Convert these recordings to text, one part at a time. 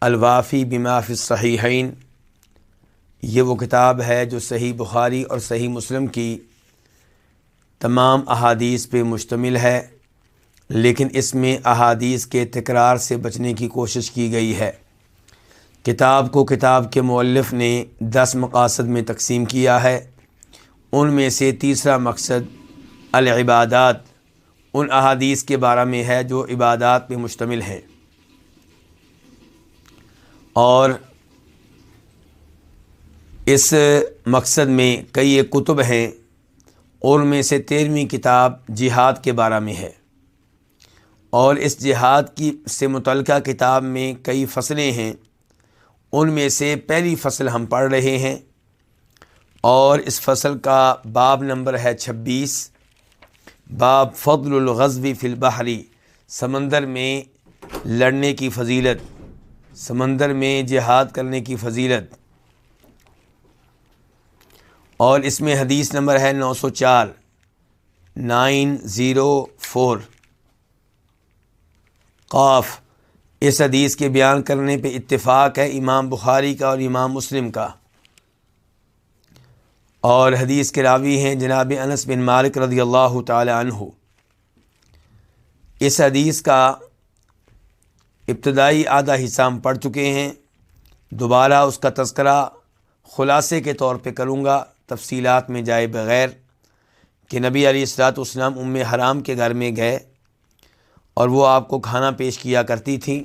الوافی بما فی الصحیحین۔ یہ وہ کتاب ہے جو صحیح بخاری اور صحیح مسلم کی تمام احادیث پہ مشتمل ہے، لیکن اس میں احادیث کے تکرار سے بچنے کی کوشش کی گئی ہے۔ کتاب کو کتاب کے مؤلف نے دس مقاصد میں تقسیم کیا ہے۔ ان میں سے تیسرا مقصد العبادات، ان احادیث کے بارے میں ہے جو عبادات پہ مشتمل ہیں اور اس مقصد میں کئی ایک کتب ہیں، اور میں سے تیرہویں کتاب جہاد کے بارے میں ہے۔ اور اس جہاد کی سے متعلقہ کتاب میں کئی فصلیں ہیں۔ ان میں سے پہلی فصل ہم پڑھ رہے ہیں۔ اور اس فصل کا باب نمبر ہے چھبیس۔ باب فضل الغزوی فی البحری سمندر میں لڑنے کی فضیلت۔ سمندر میں جہاد کرنے کی فضیلت۔ اور اس میں حدیث نمبر ہے نو سو چار، نائن زیرو فور۔ قاف، اس حدیث کے بیان کرنے پہ اتفاق ہے امام بخاری کا اور امام مسلم کا۔ اور حدیث کے راوی ہیں جناب انس بن مالک رضی اللہ تعالی عنہ۔ اس حدیث کا ابتدائی آدھا حصہ ہم پڑھ چکے ہیں۔ دوبارہ اس کا تذکرہ خلاصے کے طور پہ کروں گا۔ تفصیلات میں جائے بغیر کہ نبی علیہ السلاۃ اسلام ام حرام کے گھر میں گئے اور وہ آپ کو کھانا پیش کیا کرتی تھیں۔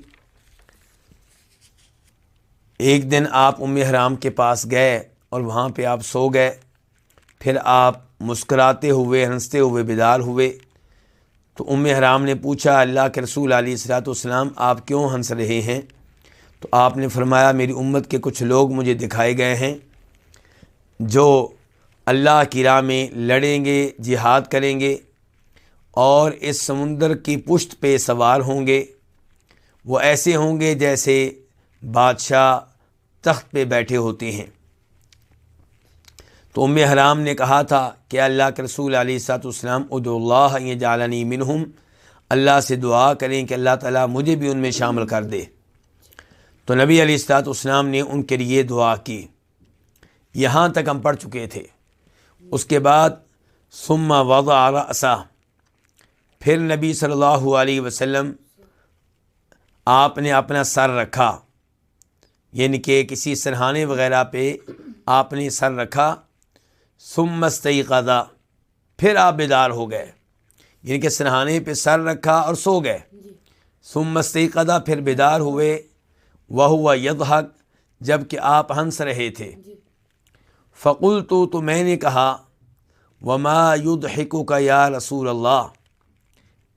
ایک دن آپ ام حرام کے پاس گئے اور وہاں پہ آپ سو گئے۔ پھر آپ مسکراتے ہوئے، ہنستے ہوئے بیدار ہوئے۔ تو ام حرام نے پوچھا، اللہ کے رسول علیہ السلاۃ والسلام، آپ کیوں ہنس رہے ہیں؟ تو آپ نے فرمایا، میری امت کے کچھ لوگ مجھے دکھائے گئے ہیں، جو اللہ کی راہ میں لڑیں گے، جہاد کریں گے، اور اس سمندر کی پشت پہ سوار ہوں گے۔ وہ ایسے ہوں گے جیسے بادشاہ تخت پہ بیٹھے ہوتے ہیں۔ تو ام حرام نے کہا تھا کہ اللہ کے رسول علیہ سات اسلام اد اللہ یہ جالنی منہم، اللہ سے دعا کریں کہ اللہ تعالیٰ مجھے بھی ان میں شامل کر دے۔ تو نبی علیہ السلاط اسلام نے ان کے لیے دعا کی۔ یہاں تک ہم پڑھ چکے تھے۔ اس کے بعد سما وضع اسا پھر نبی صلی اللہ علیہ وسلم آپ نے اپنا سر رکھا۔ یعنی کہ کسی سرحانے وغیرہ پہ آپ نے سر رکھا۔ سم مستعی قدا پھر آپ بیدار ہو گئے یعنی کہ سنہانے پہ سر رکھا اور سو گئے۔ سم مستعی قدا پھر بیدار ہوئے۔ وہ ہوا یدحق جبکہ آپ ہنس رہے تھے۔ فقل تو تو میں نے کہا، وما ید حکو کا یا رسول اللہ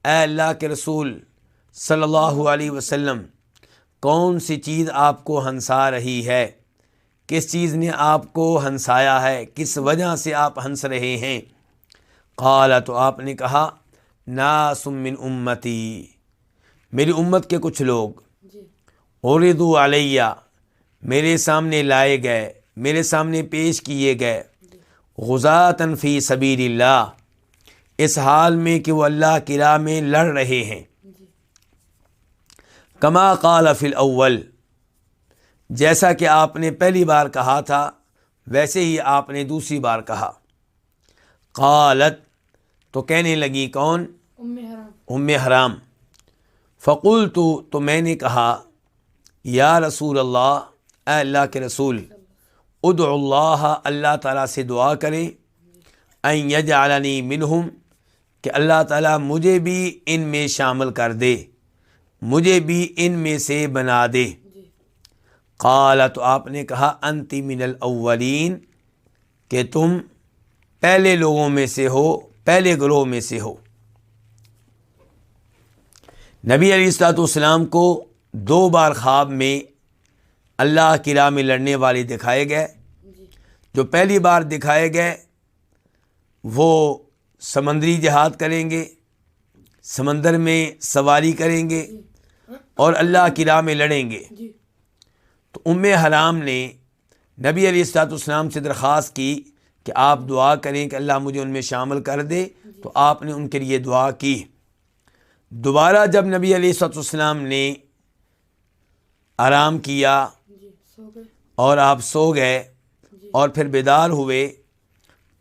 اے اللہ کے رسول صلی اللہ علیہ وسلم، کون سی چیز آپ کو ہنسا رہی ہے؟ کس چیز نے آپ کو ہنسایا ہے؟ کس وجہ سے آپ ہنس رہے ہیں؟ قالا تو آپ نے کہا نا سمن امتی میری امت کے کچھ لوگ۔ اردو علیہ میرے سامنے لائے گئے میرے سامنے پیش کیے گئے۔ غزاتن فی سبیر اللہ اس حال میں کہ وہ اللہ کی راہ میں لڑ رہے ہیں۔ کما قال فی الاول جیسا کہ آپ نے پہلی بار کہا تھا ویسے ہی آپ نے دوسری بار کہا۔ قالت تو کہنے لگی کون؟ ام حرام۔ فقول تو تو میں نے کہا یا رسول اللہ اے اللہ کے رسول اد اللہ اللہ تعالیٰ سے دعا کرے این یجعلنی منہم کہ اللہ تعالیٰ مجھے بھی ان میں شامل کر دے مجھے بھی ان میں سے بنا دے۔ قال تو آپ نے کہا انتی من الاولین، کہ تم پہلے لوگوں میں سے ہو، پہلے گروہ میں سے ہو۔ نبی علیہ السلاۃ والسلام کو دو بار خواب میں اللہ کی راہ میں لڑنے والے دکھائے گئے۔ جو پہلی بار دکھائے گئے، وہ سمندری جہاد کریں گے، سمندر میں سواری کریں گے اور اللہ کی راہ میں لڑیں گے۔ جی۔ تو ام حرام نے نبی علیہ السلاۃ والسلام سے درخواست کی کہ آپ دعا کریں کہ اللہ مجھے ان میں شامل کر دے، تو آپ نے ان کے لیے دعا کی۔ دوبارہ جب نبی علیہ السلاۃ والسلام نے آرام کیا اور آپ سو گئے اور پھر بیدار ہوئے،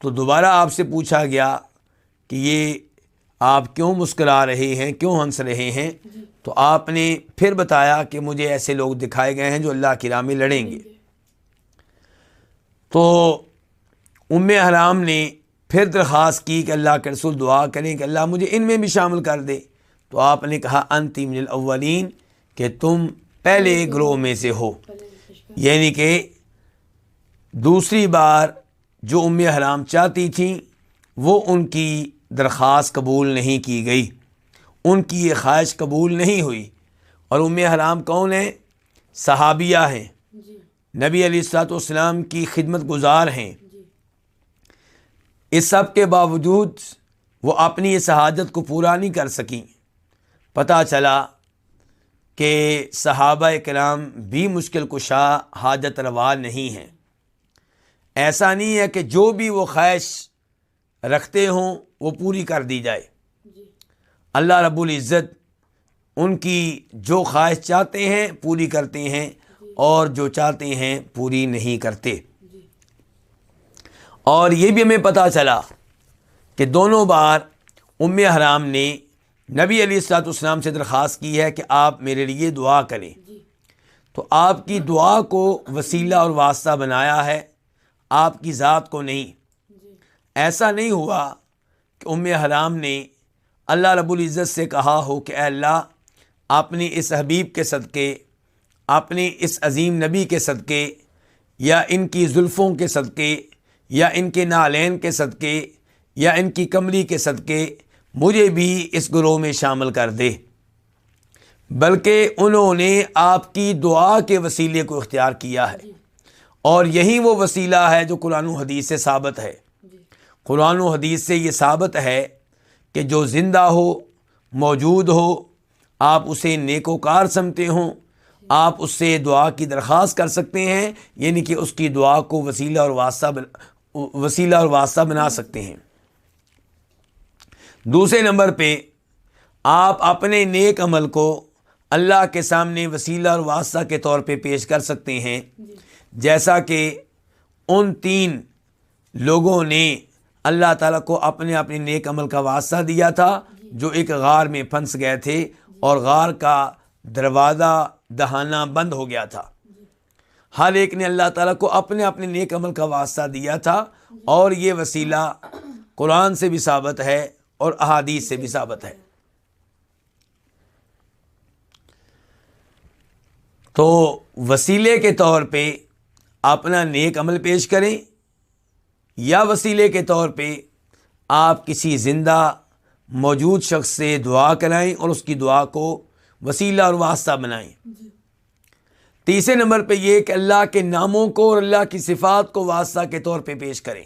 تو دوبارہ آپ سے پوچھا گیا کہ یہ آپ کیوں مسکرا رہے ہیں؟ کیوں ہنس رہے ہیں؟ تو آپ نے پھر بتایا کہ مجھے ایسے لوگ دکھائے گئے ہیں جو اللہ کی راہ میں لڑیں گے۔ تو ام حرام نے پھر درخواست کی کہ اللہ کے رسول دعا کریں کہ اللہ مجھے ان میں بھی شامل کر دے۔ تو آپ نے کہا انتی من الاولین کہ تم پہلے گروہ میں سے ہو۔ یعنی کہ دوسری بار جو ام حرام چاہتی تھیں وہ ان کی درخواست قبول نہیں کی گئی۔ ان کی یہ خواہش قبول نہیں ہوئی۔ اور ام حرام کون ہیں؟ صحابیہ ہیں۔ جی۔ نبی علیہ السلاۃ والسلام کی خدمت گزار ہیں۔ جی۔ اس سب کے باوجود وہ اپنی اس حاجت کو پورا نہیں کر سکیں۔ پتہ چلا کہ صحابہ کرام بھی مشکل کشا حاجت روا نہیں ہیں۔ ایسا نہیں ہے کہ جو بھی وہ خواہش رکھتے ہوں وہ پوری کر دی جائے جی۔ اللہ رب العزت ان کی جو خواہش چاہتے ہیں پوری کرتے ہیں جی۔ اور جو چاہتے ہیں پوری نہیں کرتے جی۔ اور یہ بھی ہمیں پتہ چلا کہ دونوں بار ام حرام نے نبی علی السلاط اسلام سے درخواست کی ہے کہ آپ میرے لیے دعا کریں تو آپ کی دعا کو وسیلہ اور واسطہ بنایا ہے آپ کی ذات کو نہیں ایسا نہیں ہوا کہ ام حرام نے اللہ رب العزت سے کہا ہو کہ اے اللہ اپنی اس حبیب کے صدقے اپنی اس عظیم نبی کے صدقے، یا ان کی زلفوں کے صدقے، یا ان کے نالین کے صدقے، یا ان کی کمری کے صدقے مجھے بھی اس گروہ میں شامل کر دے۔ بلکہ انہوں نے آپ کی دعا کے وسیلے کو اختیار کیا ہے۔ اور یہی وہ وسیلہ ہے جو قرآن و حدیث سے ثابت ہے۔ قرآن و حدیث سے یہ ثابت ہے کہ جو زندہ ہو موجود ہو آپ اسے نیک و کار سمتے ہوں آپ اس سے دعا کی درخواست کر سکتے ہیں یعنی کہ اس کی دعا کو وسیلہ اور واسطہ وسیلہ اور واسطہ بنا سکتے ہیں۔ دوسرے نمبر پہ آپ اپنے نیک عمل کو اللہ کے سامنے وسیلہ اور واسطہ کے طور پہ پیش کر سکتے ہیں۔ جیسا کہ ان تین لوگوں نے اللہ تعالیٰ کو اپنے اپنے نیک عمل کا واسطہ دیا تھا، جو ایک غار میں پھنس گئے تھے اور غار کا دروازہ دہانہ بند ہو گیا تھا۔ ہر ایک نے اللہ تعالیٰ کو اپنے اپنے نیک عمل کا واسطہ دیا تھا اور یہ وسیلہ قرآن سے بھی ثابت ہے اور احادیث سے بھی ثابت ہے۔ تو وسیلے کے طور پہ اپنا نیک عمل پیش کریں یا وسیلے کے طور پہ آپ کسی زندہ موجود شخص سے دعا کرائیں اور اس کی دعا کو وسیلہ اور واسطہ بنائیں۔ جی۔ تیسرے نمبر پہ یہ کہ اللہ کے ناموں کو اور اللہ کی صفات کو واسطہ کے طور پہ پیش کریں۔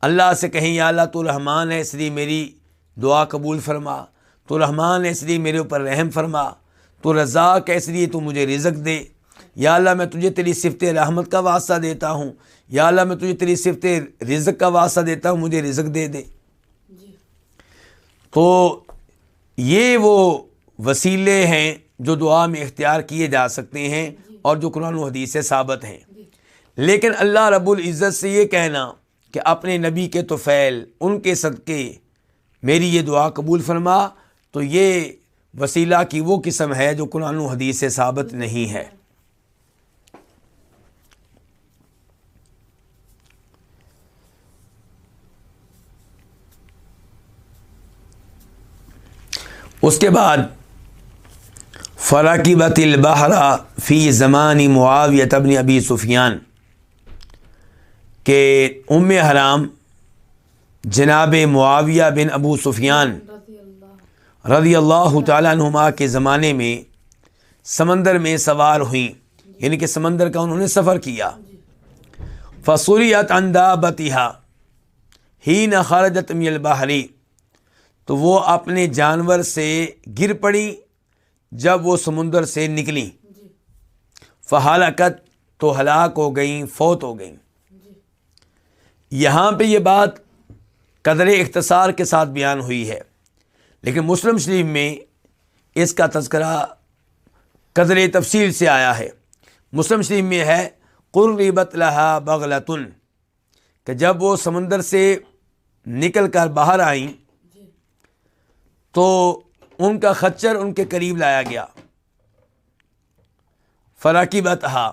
اللہ سے کہیں یا اللہ تو رحمان ہے اس لیے میری دعا قبول فرما۔ تو رحمان ہے اس لیے میرے اوپر رحم فرما۔ تو رضا ہے اس لیے تو مجھے رزق دے۔ یا اللہ میں تجھے تیری صفت رحمت کا واسطہ دیتا ہوں۔ یا اللہ میں تجھے تیری صفت رزق کا واسطہ دیتا ہوں مجھے رزق دے دے۔ تو یہ وہ وسیلے ہیں جو دعا میں اختیار کیے جا سکتے ہیں اور جو قرآن و حدیث سے ثابت ہیں۔ لیکن اللہ رب العزت سے یہ کہنا کہ اپنے نبی کے تو فعل ان کے صدقے میری یہ دعا قبول فرما تو یہ وسیلہ کی وہ قسم ہے جو قرآن و حدیث سے ثابت نہیں ہے۔ اس کے بعد فراقی بت البحرا فی زمانی معاویت ابن ابی سفیان کہ ام حرام جناب معاویہ بن ابو سفیان رضی اللہ تعالیٰ نما کے زمانے میں سمندر میں سوار ہوئیں۔ یعنی کہ سمندر کا انہوں نے سفر کیا۔ فصوریت اندا بتیہ ہی نہ خارجت میل بحری تو وہ اپنے جانور سے گر پڑی جب وہ سمندر سے نکلیں فہالکت تو ہلاک ہو گئیں، فوت ہو گئیں۔ یہاں پہ یہ بات قدر اختصار کے ساتھ بیان ہوئی ہے۔ لیکن مسلم شریف میں اس کا تذکرہ قدر تفصیل سے آیا ہے۔ مسلم شریف میں ہے، قربت لہا بغلتن، کہ جب وہ سمندر سے نکل کر باہر آئیں تو ان کا خچر ان کے قریب لایا گیا۔ فراقی بتہا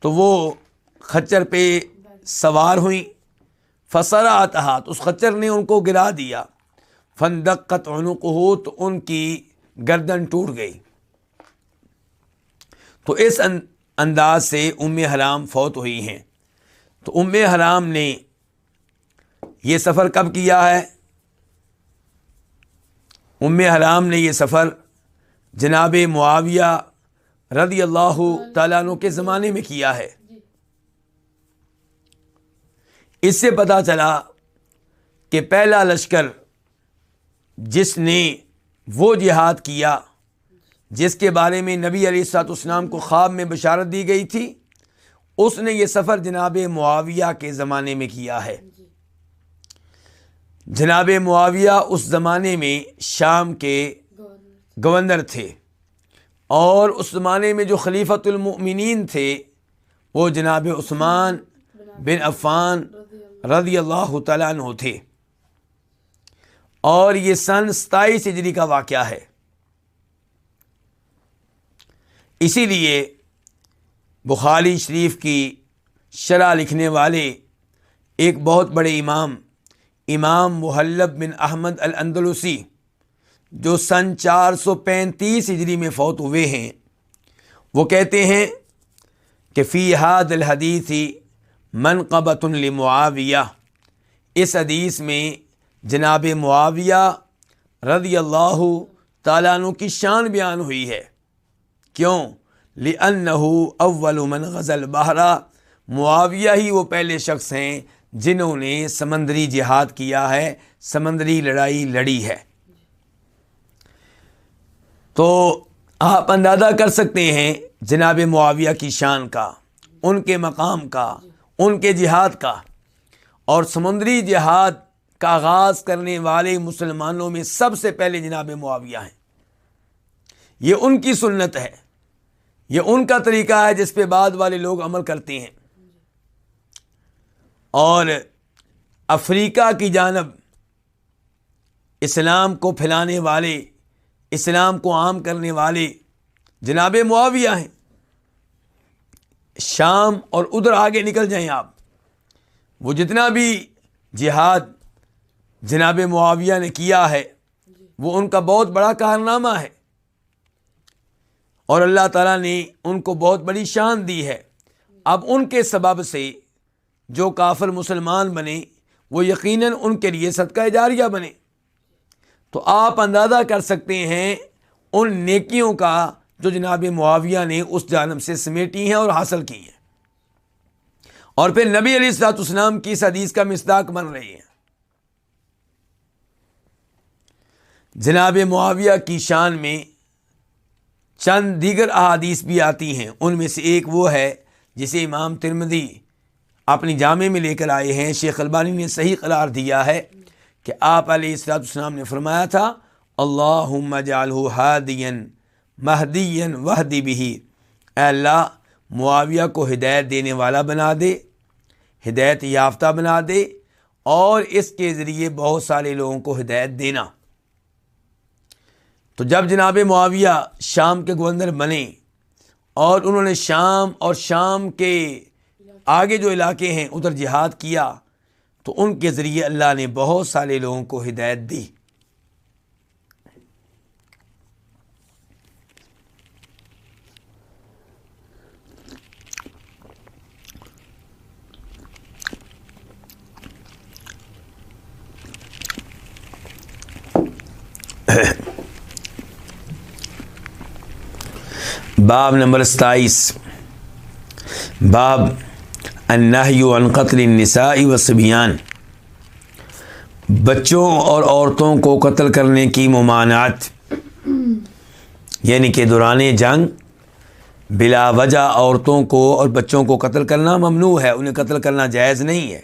تو وہ خچر پہ سوار ہوئیں۔ فسرا ہاں۔ آتا تو اس خچر نے ان کو گرا دیا۔ فندقت عنق ہو تو ان کی گردن ٹوٹ گئی۔ تو اس انداز سے ام حرام فوت ہوئی ہیں۔ تو ام حرام نے یہ سفر کب کیا ہے؟ ام حرام نے یہ سفر جناب معاویہ رضی اللہ تعالیٰ عنہ کے زمانے میں کیا ہے۔ اس سے پتہ چلا کہ پہلا لشکر جس نے وہ جہاد کیا جس کے بارے میں نبی علیہ السلاط اسلام کو خواب میں بشارت دی گئی تھی، اس نے یہ سفر جناب معاویہ کے زمانے میں کیا ہے۔ جناب معاویہ اس زمانے میں شام کے گورنر تھے اور اس زمانے میں جو خلیفۃ المؤمنین تھے، وہ جناب عثمان بن عفان رضی اللہ تعالیٰ عنہ تھے۔ اور یہ سن ستائیس ہجری کا واقعہ ہے۔ اسی لیے بخاری شریف کی شرح لکھنے والے ایک بہت بڑے امام امام محلب بن احمد الندلسی جو سن چار سو پینتیس ہجری میں فوت ہوئے ہیں، وہ کہتے ہیں کہ فی حاد الحدیثی منقبۃ المعاویہ اس حدیث میں جناب معاویہ رضی اللہ تعالیٰ عنہ کی شان بیان ہوئی ہے۔ کیوں؟ اول جنہوں نے سمندری جہاد کیا ہے، سمندری لڑائی لڑی ہے۔ تو آپ اندازہ کر سکتے ہیں جناب معاویہ کی شان کا، ان کے مقام کا، ان کے جہاد کا۔ اور سمندری جہاد کا آغاز کرنے والے مسلمانوں میں سب سے پہلے جناب معاویہ ہیں۔ یہ ان کی سنت ہے۔ یہ ان کا طریقہ ہے جس پہ بعد والے لوگ عمل کرتے ہیں۔ اور افریقہ کی جانب اسلام کو پھیلانے والے، اسلام کو عام کرنے والے جناب معاویہ ہیں۔ شام اور ادھر آگے نکل جائیں آپ۔ وہ جتنا بھی جہاد جناب معاویہ نے کیا ہے، وہ ان کا بہت بڑا کارنامہ ہے۔ اور اللہ تعالیٰ نے ان کو بہت بڑی شان دی ہے۔ اب ان کے سبب سے جو کافر مسلمان بنے، وہ یقیناً ان کے لیے صدقہ جاریہ بنے۔ تو آپ اندازہ کر سکتے ہیں ان نیکیوں کا جو جناب معاویہ نے اس جانب سے سمیٹی ہیں اور حاصل کی ہیں۔ اور پھر نبی علی السلاط اسلام کی اس حدیث کا مصداق بن رہی ہیں۔ جناب معاویہ کی شان میں چند دیگر احادیث بھی آتی ہیں۔ ان میں سے ایک وہ ہے جسے امام ترمدی اپنی جامع میں لے کر آئے ہیں۔ شیخ البانی نے صحیح قرار دیا ہے کہ آپ علیہ السلاط السلام نے فرمایا تھا اللہ جالہ ہادین مہدین وحدی بھی اے اللہ، معاویہ کو ہدایت دینے والا بنا دے، ہدایت یافتہ بنا دے، اور اس کے ذریعے بہت سارے لوگوں کو ہدایت دینا۔ تو جب جناب معاویہ شام کے گورنر بنے اور انہوں نے شام اور شام کے آگے جو علاقے ہیں ادھر جہاد کیا، تو ان کے ذریعے اللہ نے بہت سارے لوگوں کو ہدایت دی۔ باب نمبر ستائیس۔ باب عن قتل النساء و بچوں اور عورتوں کو قتل کرنے کی ممانعت۔ یعنی کہ دوران جنگ، بلا وجہ عورتوں کو اور بچوں کو قتل کرنا ممنوع ہے، انہیں قتل کرنا جائز نہیں ہے۔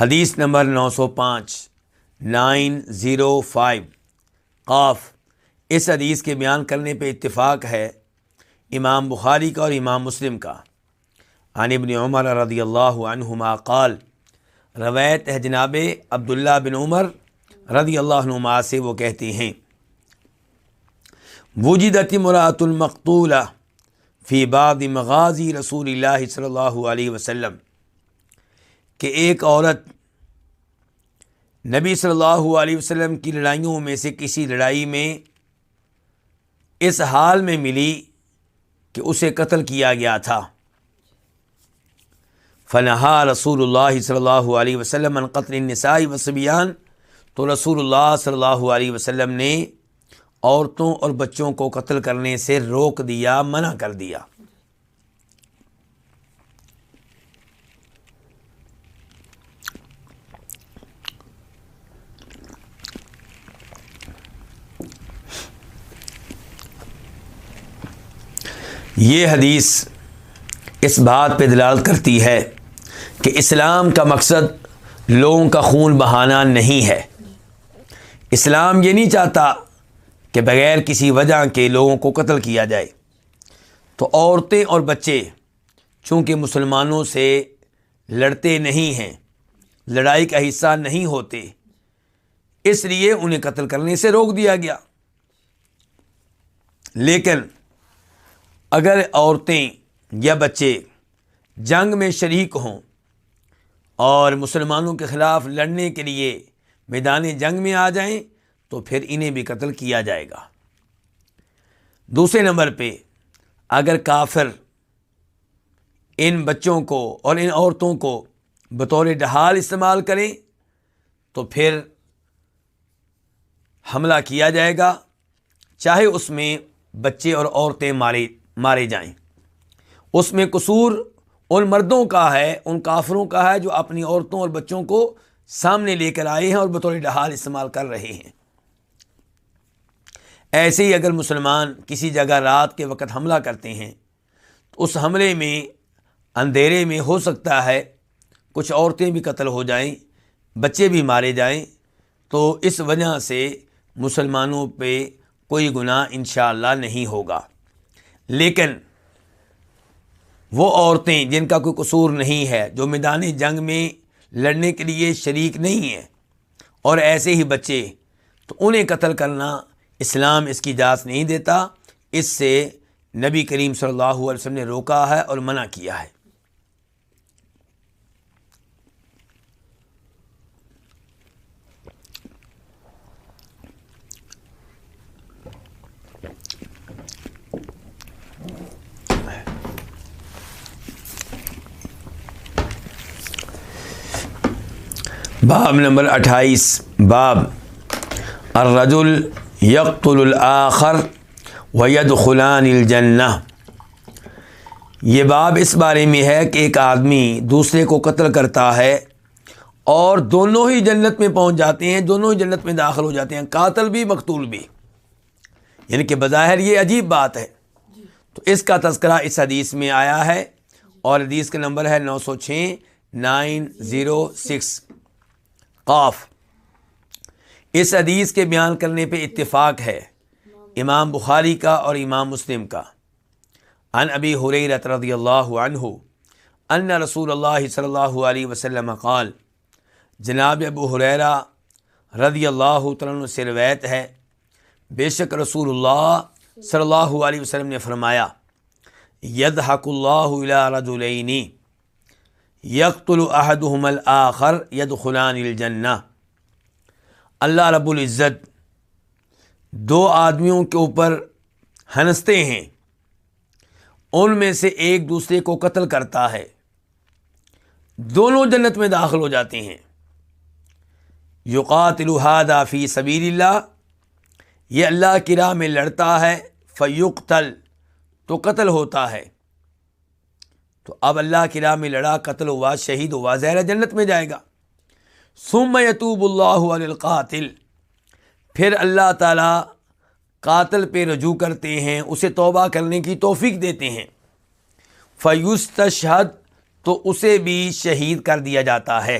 حدیث نمبر نو سو پانچ، نائن زیرو فائیو۔ قاف، اس حدیث کے بیان کرنے پہ اتفاق ہے امام بخاری کا اور امام مسلم کا۔ عن ابن عمر رضی اللہ عنہما قال، روایت ہے جناب عبداللہ بن عمر رضی اللہ عنہما سے وہ کہتے ہیں، وجدت مرات المقتولہ فی بعض مغازی رسول اللہ صلی اللہ علیہ وسلم، کہ ایک عورت نبی صلی اللہ علیہ وسلم کی لڑائیوں میں سے کسی لڑائی میں اس حال میں ملی کہ اسے قتل کیا گیا تھا۔ فنہا رسول اللہ صلی اللہ علیہ وسلم ان قتل نسائی وسبیان تو رسول اللہ صلی اللہ علیہ وسلم نے عورتوں اور بچوں کو قتل کرنے سے روک دیا، منع کر دیا۔ یہ حدیث اس بات پہ دلال کرتی ہے کہ اسلام کا مقصد لوگوں کا خون بہانا نہیں ہے۔ اسلام یہ نہیں چاہتا کہ بغیر کسی وجہ کے لوگوں کو قتل کیا جائے۔ تو عورتیں اور بچے چونکہ مسلمانوں سے لڑتے نہیں ہیں، لڑائی کا حصہ نہیں ہوتے، اس لیے انہیں قتل کرنے سے روک دیا گیا۔ لیکن اگر عورتیں یا بچے جنگ میں شریک ہوں اور مسلمانوں کے خلاف لڑنے کے لیے میدان جنگ میں آ جائیں تو پھر انہیں بھی قتل کیا جائے گا۔ دوسرے نمبر پہ، اگر کافر ان بچوں کو اور ان عورتوں کو بطور ڈھال استعمال کریں تو پھر حملہ کیا جائے گا، چاہے اس میں بچے اور عورتیں مارے مارے جائیں۔ اس میں قصور ان مردوں کا ہے، ان کافروں کا ہے جو اپنی عورتوں اور بچوں کو سامنے لے کر آئے ہیں اور بطور ڈھال استعمال کر رہے ہیں۔ ایسے ہی اگر مسلمان کسی جگہ رات کے وقت حملہ کرتے ہیں، تو اس حملے میں اندھیرے میں ہو سکتا ہے کچھ عورتیں بھی قتل ہو جائیں، بچے بھی مارے جائیں، تو اس وجہ سے مسلمانوں پہ کوئی گناہ انشاءاللہ اللہ نہیں ہوگا۔ لیکن وہ عورتیں جن کا کوئی قصور نہیں ہے، جو میدان جنگ میں لڑنے کے لیے شریک نہیں ہیں اور ایسے ہی بچے، تو انہیں قتل کرنا اسلام اس کی اجازت نہیں دیتا، اس سے نبی کریم صلی اللہ علیہ وسلم نے روکا ہے اور منع کیا ہے۔ باب نمبر اٹھائیس، باب الرجل یقتل الآخر وید خلان الجنہ۔ یہ باب اس بارے میں ہے کہ ایک آدمی دوسرے کو قتل کرتا ہے اور دونوں ہی جنت میں پہنچ جاتے ہیں، دونوں ہی جنت میں داخل ہو جاتے ہیں، قاتل بھی، مقتول بھی۔ یعنی کہ بظاہر یہ عجیب بات ہے۔ تو اس کا تذکرہ اس حدیث میں آیا ہے اور حدیث کا نمبر ہے نو سو چھ، نائن زیرو سکس۔ قاف۔ اس حدیث کے بیان کرنے پہ اتفاق ہے امام بخاری کا اور امام مسلم کا۔ ان ابی حریرت رضی اللہ عنہ ان رسول اللہ صلی اللہ علیہ وسلم قال، جناب ابو حریرہ رضی اللہ تعالیٰ سے روایت ہے، بے شک رسول اللہ صلی اللہ علیہ وسلم نے فرمایا ید حق اللہ رجولینی یکت الحدم الآخر ید خلان الجنہ۔ اللہ رب العزت دو آدمیوں کے اوپر ہنستے ہیں۔ ان میں سے ایک دوسرے کو قتل کرتا ہے۔ دونوں جنت میں داخل ہو جاتے ہیں۔ یوقات الحادہ فی سبیر اللہ یہ اللہ کی راہ میں لڑتا ہے فیوق تل تو قتل ہوتا ہے۔ تو اب اللہ کی راہ میں لڑا، قتل ہوا شہید ہوا زہر جنت میں جائے گا۔ سم یتوب اللہ القاتل۔ پھر اللہ تعالیٰ قاتل پہ رجوع کرتے ہیں، اسے توبہ کرنے کی توفیق دیتے ہیں۔ فیوس تشہد تو اسے بھی شہید کر دیا جاتا ہے۔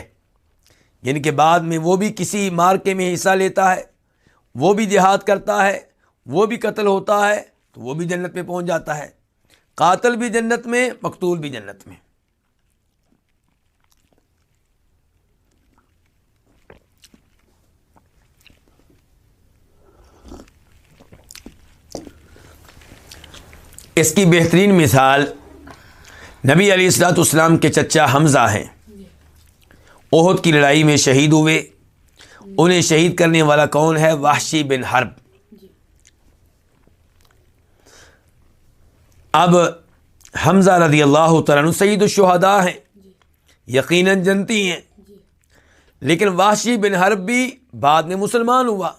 یعنی کہ بعد میں وہ بھی کسی مارکے میں حصہ لیتا ہے، وہ بھی جہاد کرتا ہے، وہ بھی قتل ہوتا ہے، تو وہ بھی جنت میں پہنچ جاتا ہے۔ قاتل بھی جنت میں، مقتول بھی جنت میں۔ اس کی بہترین مثال نبی علی السلاۃ اسلام کے چچا حمزہ ہیں۔ عہد کی لڑائی میں شہید ہوئے۔ انہیں شہید کرنے والا کون ہے؟ وحشی بن حرب۔ اب حمزہ رضی اللہ تعالیٰ سعید الشہداء ہیں۔ یقیناً جنتی ہیں۔ لیکن واشی بن حرب بھی بعد میں مسلمان ہوا۔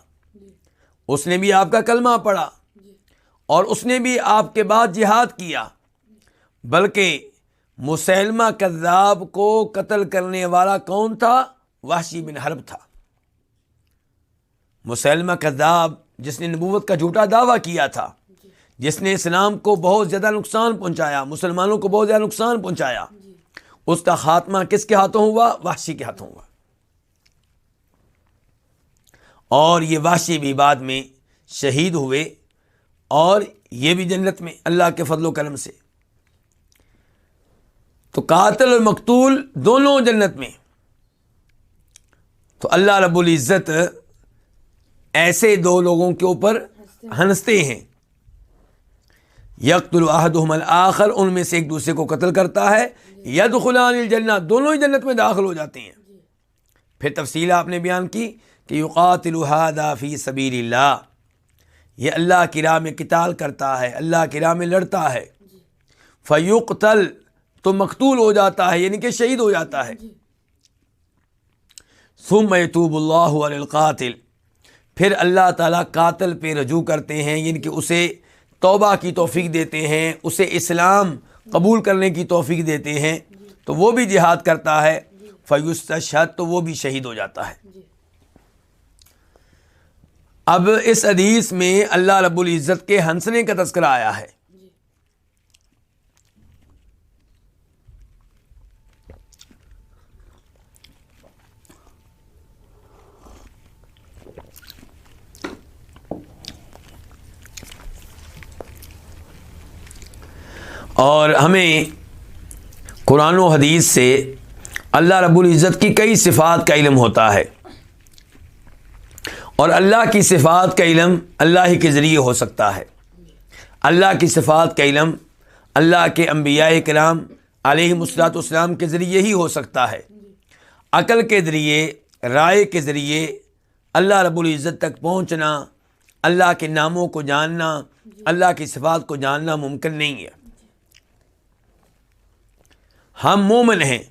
اس نے بھی آپ کا کلمہ پڑھا۔ اور اس نے بھی آپ کے بعد جہاد کیا۔ بلکہ مسلمہ کذاب کو قتل کرنے والا کون تھا؟ واشی بن حرب تھا۔ مسلمہ کذاب جس نے نبوت کا جھوٹا دعویٰ کیا تھا۔ جس نے اسلام کو بہت زیادہ نقصان پہنچایا مسلمانوں کو بہت زیادہ نقصان پہنچایا۔ اس کا خاتمہ کس کے ہاتھوں ہوا؟ وحشی کے ہاتھوں ہوا۔ اور یہ وحشی بھی بعد میں شہید ہوئے اور یہ بھی جنت میں اللہ کے فضل و کرم سے۔ تو قاتل اور مقتول دونوں جنت میں۔ تو اللہ رب العزت ایسے دو لوگوں کے اوپر ہنستے ہیں۔ یکت الحد آخر ان میں سے ایک دوسرے کو قتل کرتا ہے ید خلان الجنہ، دونوں ہی جنت میں داخل ہو جاتے ہیں۔ پھر تفصیل آپ نے بیان کی کہ یوقات الحاد فی سبیر اللہ یہ اللہ کی راہ میں کتال کرتا ہے، اللہ کی راہ میں لڑتا ہے۔ فیوق تل تو مقتول ہو جاتا ہے یعنی کہ شہید ہو جاتا ہے۔ سم یتوب اللہ القاتل۔ پھر اللہ تعالیٰ قاتل پہ رجوع کرتے ہیں یعنی کہ اسے توبہ کی توفیق دیتے ہیں، اسے اسلام قبول کرنے کی توفیق دیتے ہیں، تو وہ بھی جہاد کرتا ہے فیوس شہد تو وہ بھی شہید ہو جاتا ہے۔ اب اس حدیث میں اللہ رب العزت کے ہنسنے کا تذکرہ آیا ہے۔ اور ہمیں قرآن و حدیث سے اللہ رب العزت کی کئی صفات کا علم ہوتا ہے۔ اور اللہ کی صفات کا علم اللہ ہی کے ذریعے ہو سکتا ہے۔ اللہ کی صفات کا علم اللہ کے انبیاء کرام علیہ مسلاط اسلام کے ذریعے ہی ہو سکتا ہے۔ عقل کے ذریعے، رائے کے ذریعے اللہ رب العزت تک پہنچنا، اللہ کے ناموں کو جاننا، اللہ کی صفات کو جاننا ممکن نہیں ہے۔ ہم مومن ہیں۔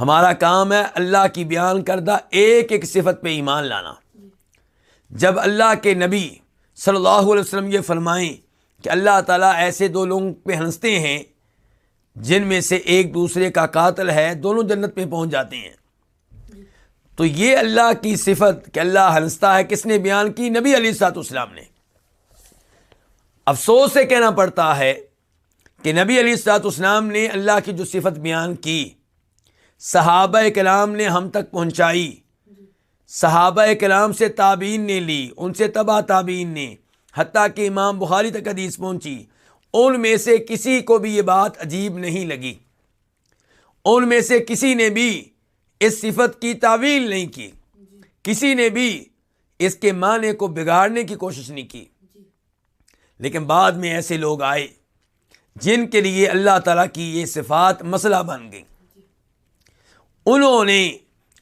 ہمارا کام ہے اللہ کی بیان کردہ ایک ایک صفت پہ ایمان لانا۔ جب اللہ کے نبی صلی اللہ علیہ وسلم یہ فرمائیں کہ اللہ تعالیٰ ایسے دو لوگوں پہ ہنستے ہیں جن میں سے ایک دوسرے کا قاتل ہے، دونوں جنت میں پہنچ جاتے ہیں۔ تو یہ اللہ کی صفت کہ اللہ ہنستا ہے، کس نے بیان کی؟ نبی علی سات اسلام نے۔ افسوس سے کہنا پڑتا ہے کہ نبی علی السلاط اسلام نے اللہ کی جو صفت بیان کی، صحابہ کلام نے ہم تک پہنچائی۔ صحابہ کلام سے تابین نے لی، ان سے تباہ تابین نے، حتیٰ کہ امام بخاری تک حدیث پہنچی۔ ان میں سے کسی کو بھی یہ بات عجیب نہیں لگی۔ ان میں سے کسی نے بھی اس صفت کی تعویل نہیں کی۔ کسی نے بھی اس کے معنی کو بگاڑنے کی کوشش نہیں کی۔ لیکن بعد میں ایسے لوگ آئے۔ جن کے لیے اللہ تعالیٰ کی یہ صفات مسئلہ بن گئی انہوں نے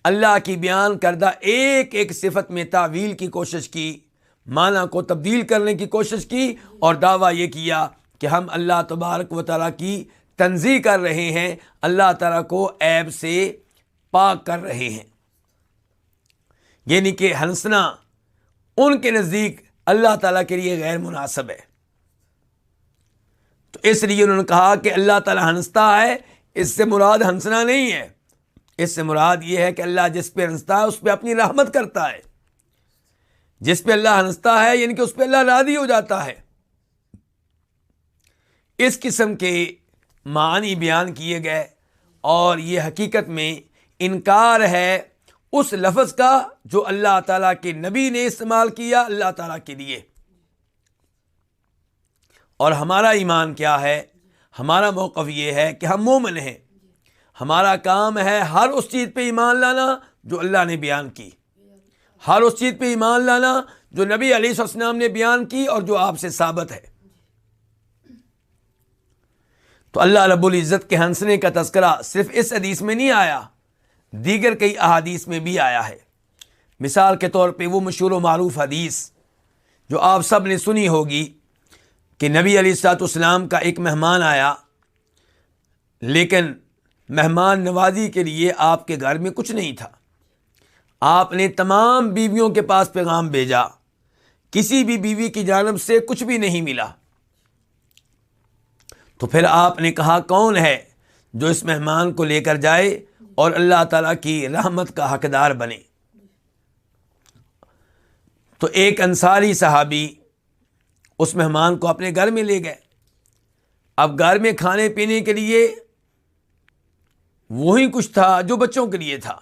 اللہ کی بیان کردہ ایک ایک صفت میں تعویل کی کوشش کی، معنی کو تبدیل کرنے کی کوشش کی اور دعویٰ یہ کیا کہ ہم اللہ تبارک و تعالیٰ کی تنظیم کر رہے ہیں، اللہ تعالیٰ کو عیب سے پاک کر رہے ہیں۔ یعنی کہ ہنسنا ان کے نزدیک اللہ تعالیٰ کے لیے غیر مناسب ہے۔ تو اس لیے انہوں نے کہا کہ اللہ تعالیٰ ہنستا ہے، اس سے مراد ہنسنا نہیں ہے۔ اس سے مراد یہ ہے کہ اللہ جس پہ ہنستا ہے، اس پہ اپنی رحمت کرتا ہے۔ جس پہ اللہ ہنستا ہے یعنی کہ اس پہ اللہ راضی ہو جاتا ہے۔ اس قسم کے معنی بیان کیے گئے اور یہ حقیقت میں انکار ہے اس لفظ کا جو اللہ تعالیٰ کے نبی نے استعمال کیا اللہ تعالیٰ کے لیے۔ اور ہمارا ایمان کیا ہے؟ ہمارا موقف یہ ہے کہ ہم مومن ہیں۔ ہمارا کام ہے ہر اس چیز پہ ایمان لانا جو اللہ نے بیان کی۔ ہر اس چیز پہ ایمان لانا جو نبی علیہ السلام نے بیان کی اور جو آپ سے ثابت ہے۔ تو اللہ رب العزت کے ہنسنے کا تذکرہ صرف اس حدیث میں نہیں آیا، دیگر کئی احادیث میں بھی آیا ہے۔ مثال کے طور پہ وہ مشہور و معروف حدیث جو آپ سب نے سنی ہوگی۔ کہ نبی علیہ السلاط اسلام کا ایک مہمان آیا، لیکن مہمان نوازی کے لیے آپ کے گھر میں کچھ نہیں تھا۔ آپ نے تمام بیویوں کے پاس پیغام بھیجا۔ کسی بھی بیوی کی جانب سے کچھ بھی نہیں ملا۔ تو پھر آپ نے کہا، کون ہے جو اس مہمان کو لے کر جائے اور اللہ تعالیٰ کی رحمت کا حقدار بنے؟ تو ایک انصاری صحابی اس مہمان کو اپنے گھر میں لے گئے۔ اب گھر میں کھانے پینے کے لیے وہی کچھ تھا جو بچوں کے لیے تھا۔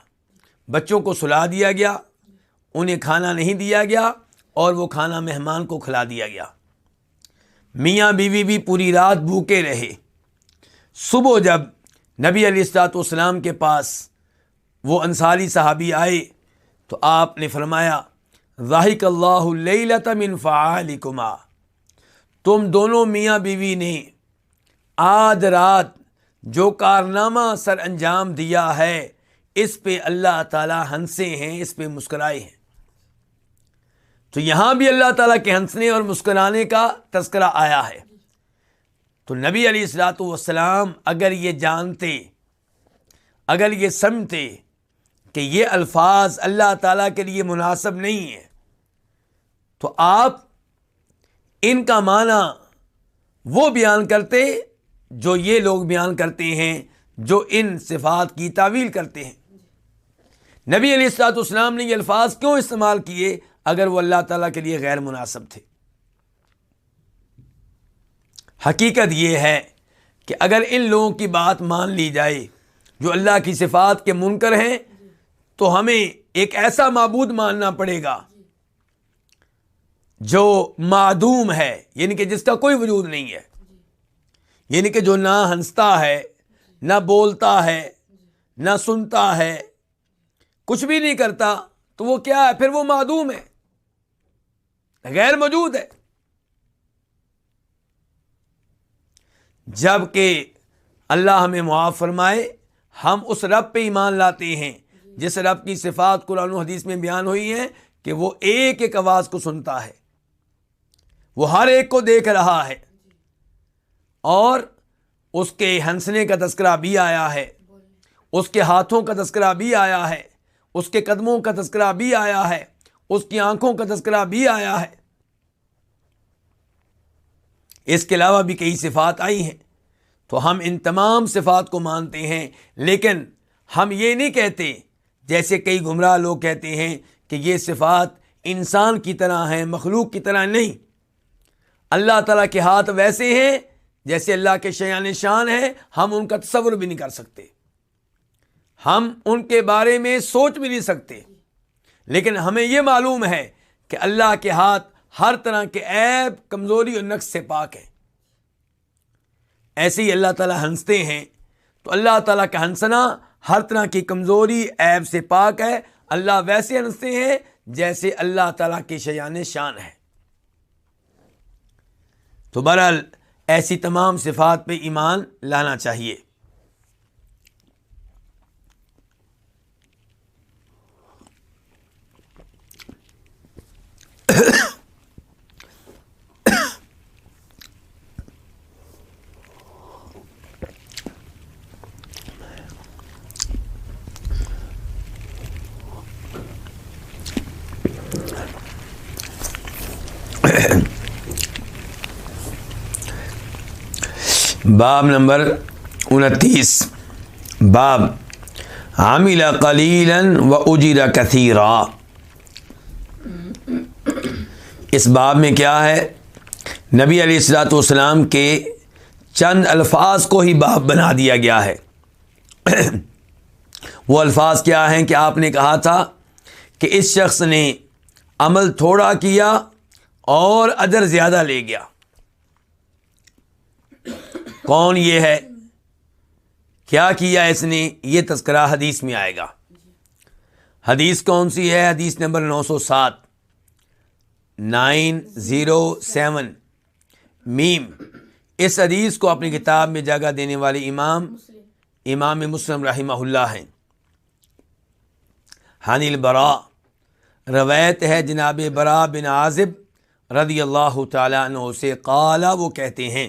بچوں کو سلا دیا گیا، انہیں کھانا نہیں دیا گیا اور وہ کھانا مہمان کو کھلا دیا گیا۔ میاں بیوی بھی پوری رات بھوکے رہے۔ صبح جب نبی علیہ السلاط والسلام کے پاس وہ انصاری صحابی آئے تو آپ نے فرمایا، ذاہک اللہ من فعالکما۔ تم دونوں میاں بیوی نے آدھ رات جو کارنامہ سر انجام دیا ہے، اس پہ اللہ تعالیٰ ہنسے ہیں، اس پہ مسکرائے ہیں۔ تو یہاں بھی اللہ تعالیٰ کے ہنسنے اور مسکرانے کا تذکرہ آیا ہے۔ تو نبی علیہ السلاۃ والسلام اگر یہ جانتے، اگر یہ سمجھتے کہ یہ الفاظ اللہ تعالیٰ کے لیے مناسب نہیں ہے تو آپ ان کا معنی وہ بیان کرتے جو یہ لوگ بیان کرتے ہیں، جو ان صفات کی تعویل کرتے ہیں۔ نبی علیہ السلاط اسلام نے یہ الفاظ کیوں استعمال کیے؟ اگر وہ اللہ تعالیٰ کے لیے غیر مناسب تھے۔ حقیقت یہ ہے کہ اگر ان لوگوں کی بات مان لی جائے، جو اللہ کی صفات کے منکر ہیں، تو ہمیں ایک ایسا معبود ماننا پڑے گا جو معدوم ہے یعنی کہ جس کا کوئی وجود نہیں ہے۔ یعنی کہ جو نہ ہنستا ہے، نہ بولتا ہے، نہ سنتا ہے، کچھ بھی نہیں کرتا، تو وہ کیا ہے؟ پھر وہ معدوم ہے۔ غیر موجود ہے۔ جبکہ اللہ ہمیں معاف فرمائے، ہم اس رب پہ ایمان لاتے ہیں، جس رب کی صفات قرآن و حدیث میں بیان ہوئی ہیں کہ وہ ایک ایک آواز کو سنتا ہے۔ وہ ہر ایک کو دیکھ رہا ہے۔ اور اس کے ہنسنے کا تذکرہ بھی آیا ہے۔ اس کے ہاتھوں کا تذکرہ بھی آیا ہے۔ اس کے قدموں کا تذکرہ بھی آیا ہے۔ اس کی آنکھوں کا تذکرہ بھی آیا ہے۔ اس کے علاوہ بھی کئی صفات آئی ہیں۔ تو ہم ان تمام صفات کو مانتے ہیں۔ لیکن ہم یہ نہیں کہتے، جیسے کئی گمراہ لوگ کہتے ہیں کہ یہ صفات انسان کی طرح ہیں، مخلوق کی طرح نہیں۔ اللہ تعالیٰ کے ہاتھ ویسے ہیں جیسے اللہ کے شیان شان ہے ہم ان کا تصور بھی نہیں کر سکتے۔ ہم ان کے بارے میں سوچ بھی نہیں سکتے۔ لیکن ہمیں یہ معلوم ہے کہ اللہ کے ہاتھ ہر طرح کے عیب، کمزوری اور نقص سے پاک ہے ایسے ہی اللہ تعالیٰ ہنستے ہیں۔ تو اللہ تعالیٰ کا ہنسنا ہر طرح کی کمزوری، عیب سے پاک ہے۔ اللہ ویسے ہنستے ہیں جیسے اللہ تعالیٰ کے شیان شان ہے۔ تو بہرحال ایسی تمام صفات پہ ایمان لانا چاہیے۔ باب نمبر انتیس۔ باب عامل قلیلا و اجیر کثیرا۔ اس باب میں کیا ہے؟ نبی علیہ السلاۃ والسلام کے چند الفاظ کو ہی باب بنا دیا گیا ہے۔ وہ الفاظ کیا ہیں کہ آپ نے کہا تھا کہ اس شخص نے عمل تھوڑا کیا اور ادر زیادہ لے گیا۔ کون یہ ہے؟ کیا کیا اس نے؟ یہ تذکرہ حدیث میں آئے گا۔ حدیث کون سی ہے؟ حدیث نمبر نو سو سات۔ Nine zero seven. میم۔ اس حدیث کو اپنی کتاب میں جگہ دینے والے امام امام مسلم رحمہ اللہ ہیں۔ حنیل برا روایت ہے جناب برا بن عازب رضی اللہ تعالیٰ عنہ سے، قالا وہ کہتے ہیں۔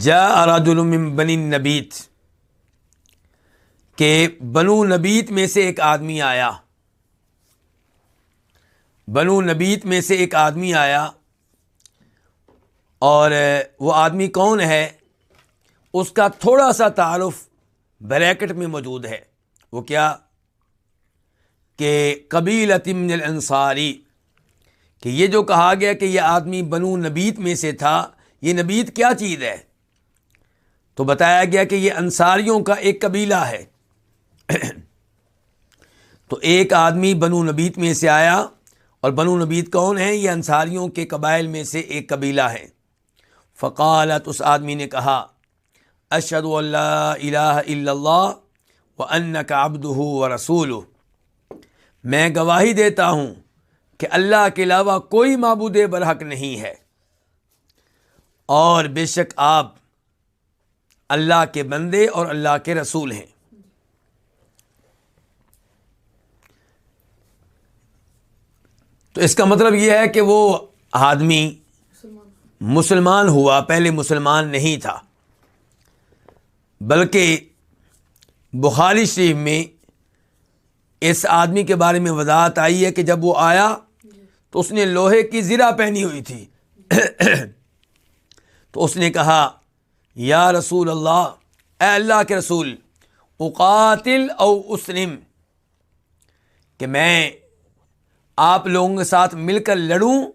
جا اراد من بنی نبیت کہ بنو نبیت میں سے ایک آدمی آیا۔ بنو نبیت میں سے ایک آدمی آیا اور وہ آدمی کون ہے؟ اس کا تھوڑا سا تعارف بریکٹ میں موجود ہے۔ وہ کیا؟ کہ قبیل اتم الانصاری۔ کہ یہ جو کہا گیا کہ یہ آدمی بنو نبیت میں سے تھا، یہ نبیت کیا چیز ہے؟ تو بتایا گیا کہ یہ انصاریوں کا ایک قبیلہ ہے۔ تو ایک آدمی بنو نبیت میں سے آیا اور بنو نبیت کون ہے یہ انصاریوں کے قبائل میں سے ایک قبیلہ ہے۔ فقالت، اس آدمی نے کہا اشد اللہ الہ الا اللہ و ان کا ابد و رسول میں گواہی دیتا ہوں کہ اللہ کے علاوہ کوئی معبود برحق نہیں ہے۔ اور بے شک آپ اللہ کے بندے اور اللہ کے رسول ہیں۔ تو اس کا مطلب یہ ہے کہ وہ آدمی مسلمان ہوا، پہلے مسلمان نہیں تھا۔ بلکہ بخاری شریف میں اس آدمی کے بارے میں وضاحت آئی ہے کہ جب وہ آیا تو اس نے لوہے کی زرا پہنی ہوئی تھی۔ تو اس نے کہا یا رسول اللہ، اے اللہ کے رسول، اقاتل او اسلم، کہ میں آپ لوگوں کے ساتھ مل کر لڑوں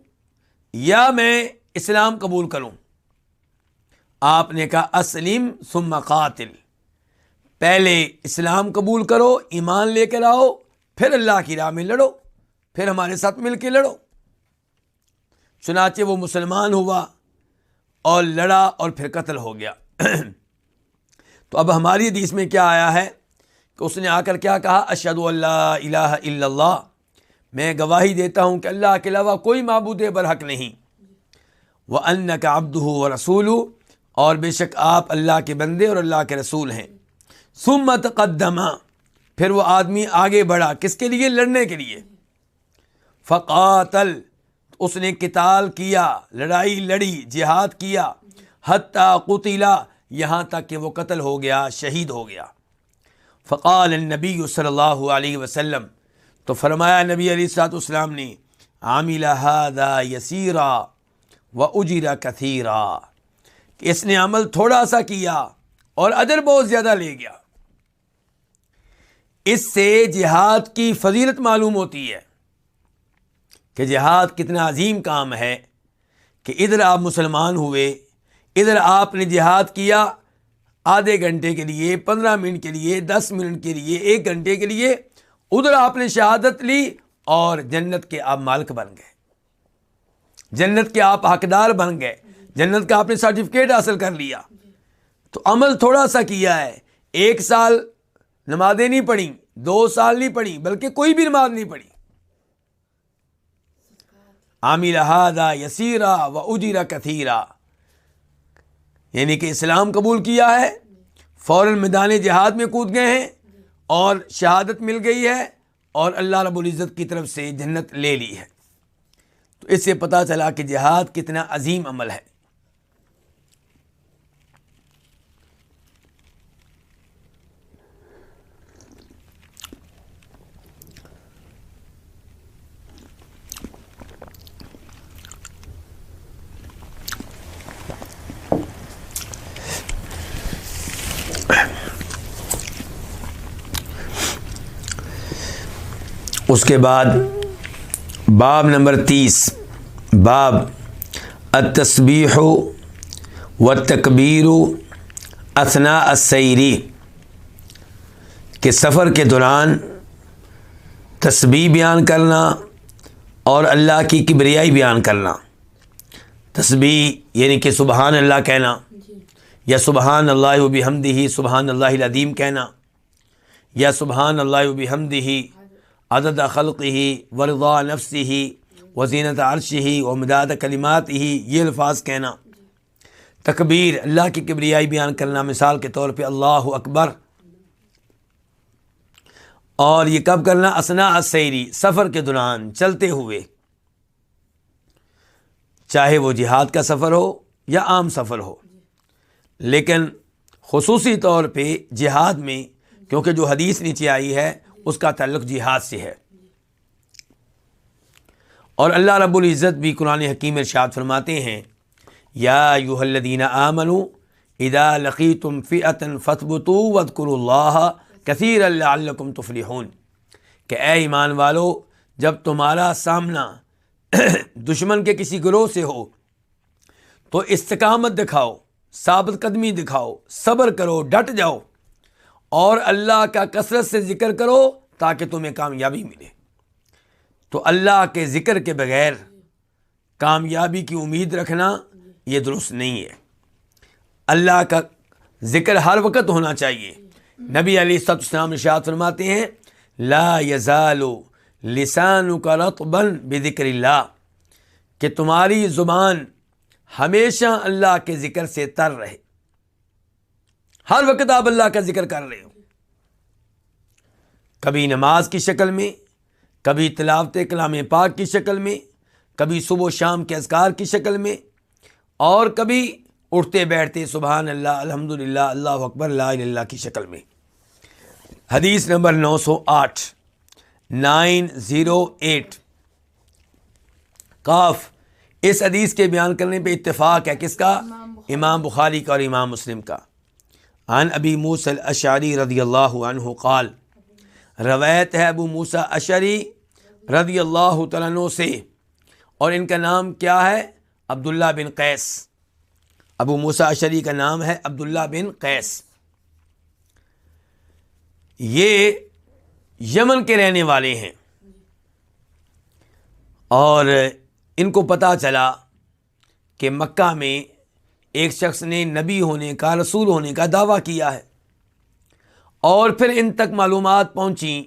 یا میں اسلام قبول کروں۔ آپ نے کہا، اسلم ثم قاتل۔ پہلے اسلام قبول کرو، ایمان لے کر آؤ پھر اللہ کی راہ میں لڑو، پھر ہمارے ساتھ مل کے لڑو۔ چنانچہ وہ مسلمان ہوا۔ اور لڑا اور پھر قتل ہو گیا۔ تو اب ہماری حدیث میں کیا آیا ہے کہ اس نے آ کر کیا کہا؟ اشد اللہ الہ الا اللہ میں گواہی دیتا ہوں کہ اللہ کے علاوہ کوئی معبود برحق نہیں۔ وہ ان کا ابد ہو و رسول اور بے شک آپ اللہ کے بندے اور اللہ کے رسول ہیں۔ سمت قدمہ پھر وہ آدمی آگے بڑھا کس کے لیے؟ لڑنے کے لیے۔ فقاتل۔ اس نے کتال کیا، لڑائی لڑی، جہاد کیا، حتیٰ قطیلا یہاں تک کہ وہ قتل ہو گیا، شہید ہو گیا۔ فقال النبی صلی اللہ علیہ وسلم، تو فرمایا نبی علیہ السلاط اسلام نے عامل هذا یسیرا و اجیرا کثیرا، کہ اس نے عمل تھوڑا سا کیا اور ادر بہت زیادہ لے گیا۔ اس سے جہاد کی فضیلت معلوم ہوتی ہے۔ کہ جہاد کتنا عظیم کام ہے کہ ادھر آپ مسلمان ہوئے، ادھر آپ نے جہاد کیا آدھے گھنٹے کے لیے، پندرہ منٹ کے لیے، دس منٹ کے لیے، ایک گھنٹے کے لیے، ادھر آپ نے شہادت لی اور جنت کے آپ مالک بن گئے۔ جنت کے آپ حقدار بن گئے۔ جنت کا آپ نے سرٹیفکیٹ حاصل کر لیا۔ تو عمل تھوڑا سا کیا ہے۔ ایک سال نمازیں نہیں پڑھی دو سال نہیں پڑھی بلکہ کوئی بھی نماز نہیں پڑھی۔ عامر ہادہ یسیرا و اجیرا کثیرا یعنی کہ اسلام قبول کیا ہے، فوراً میدان جہاد میں کود گئے ہیں اور شہادت مل گئی ہے اور اللہ رب العزت کی طرف سے جنت لے لی ہے۔ تو اس سے پتہ چلا کہ جہاد کتنا عظیم عمل ہے۔ اس کے بعد باب نمبر تیس، باب التسبیح و تکبیر اثنا السیری، کہ سفر کے دوران تسبیح بیان کرنا اور اللہ کی کبریائی بیان کرنا۔ تسبیح یعنی کہ سبحان اللہ کہنا یا سبحان اللہ و بحمدہ سبحان اللہ العظیم کہنا یا سبحان اللہ و بحمدہ عدد خلق ہی ورضا نفس ہی وزینت عرش ہی و مداد کلمات ہی یہ الفاظ کہنا۔ تکبیر، اللہ کی کبریائی بیان کرنا، مثال کے طور پہ اللہ اکبر۔ اور یہ کب کرنا؟ اسنا سیری سفر کے دوران، چلتے ہوئے۔ چاہے وہ جہاد کا سفر ہو یا عام سفر ہو۔ لیکن خصوصی طور پہ جہاد میں، کیونکہ جو حدیث نیچے آئی ہے اس کا تعلق جہاد سے ہے۔ اور اللہ رب العزت بھی قرآن حکیم ارشاد فرماتے ہیں، یا یو الدین آمن ادا لقی تم فعتن فتب ود اللہ کثیر اللہ تفلحون۔ کہ اے ایمان والو، جب تمہارا سامنا دشمن کے کسی گروہ سے ہو، تو استقامت دکھاؤ، ثابت قدمی دکھاؤ، صبر کرو، ڈٹ جاؤ۔ اور اللہ کا کثرت سے ذکر کرو تاکہ تمہیں کامیابی ملے۔ تو اللہ کے ذکر کے بغیر کامیابی کی امید رکھنا یہ درست نہیں ہے۔ اللہ کا ذکر ہر وقت ہونا چاہیے۔ نبی علی سب اسلام ارشاد فرماتے ہیں، لا یزال لسان کا رت بن بے ذکر اللہ، کہ تمہاری زبان ہمیشہ اللہ کے ذکر سے تر رہے۔ ہر وقت آپ اللہ کا ذکر کر رہے ہو۔ کبھی نماز کی شکل میں کبھی تلاوت کلام پاک کی شکل میں کبھی صبح و شام کے اذکار کی شکل میں اور کبھی اٹھتے بیٹھتے سبحان اللہ الحمد للہ اللہ اکبر اللہ اللہ کی شکل میں۔ حدیث نمبر نو سو آٹھ نائن زیرو ایٹ۔ کاف اس حدیث کے بیان کرنے پہ اتفاق ہے کس کا؟ امام بخاری کا اور امام مسلم کا۔ عن ابی موسل اشاری رضی اللہ عنہ قال، روایت ہے ابو موسا اشری رضی اللہ تعالیٰ سے، اور ان کا نام کیا ہے؟ عبداللہ بن قیس۔ ابو موسا اشری کا نام ہے عبداللہ بن قیس۔ یہ یمن کے رہنے والے ہیں۔ اور ان کو پتہ چلا کہ مکہ میں ایک شخص نے نبی ہونے کا، رسول ہونے کا دعویٰ کیا ہے۔ اور پھر ان تک معلومات پہنچیں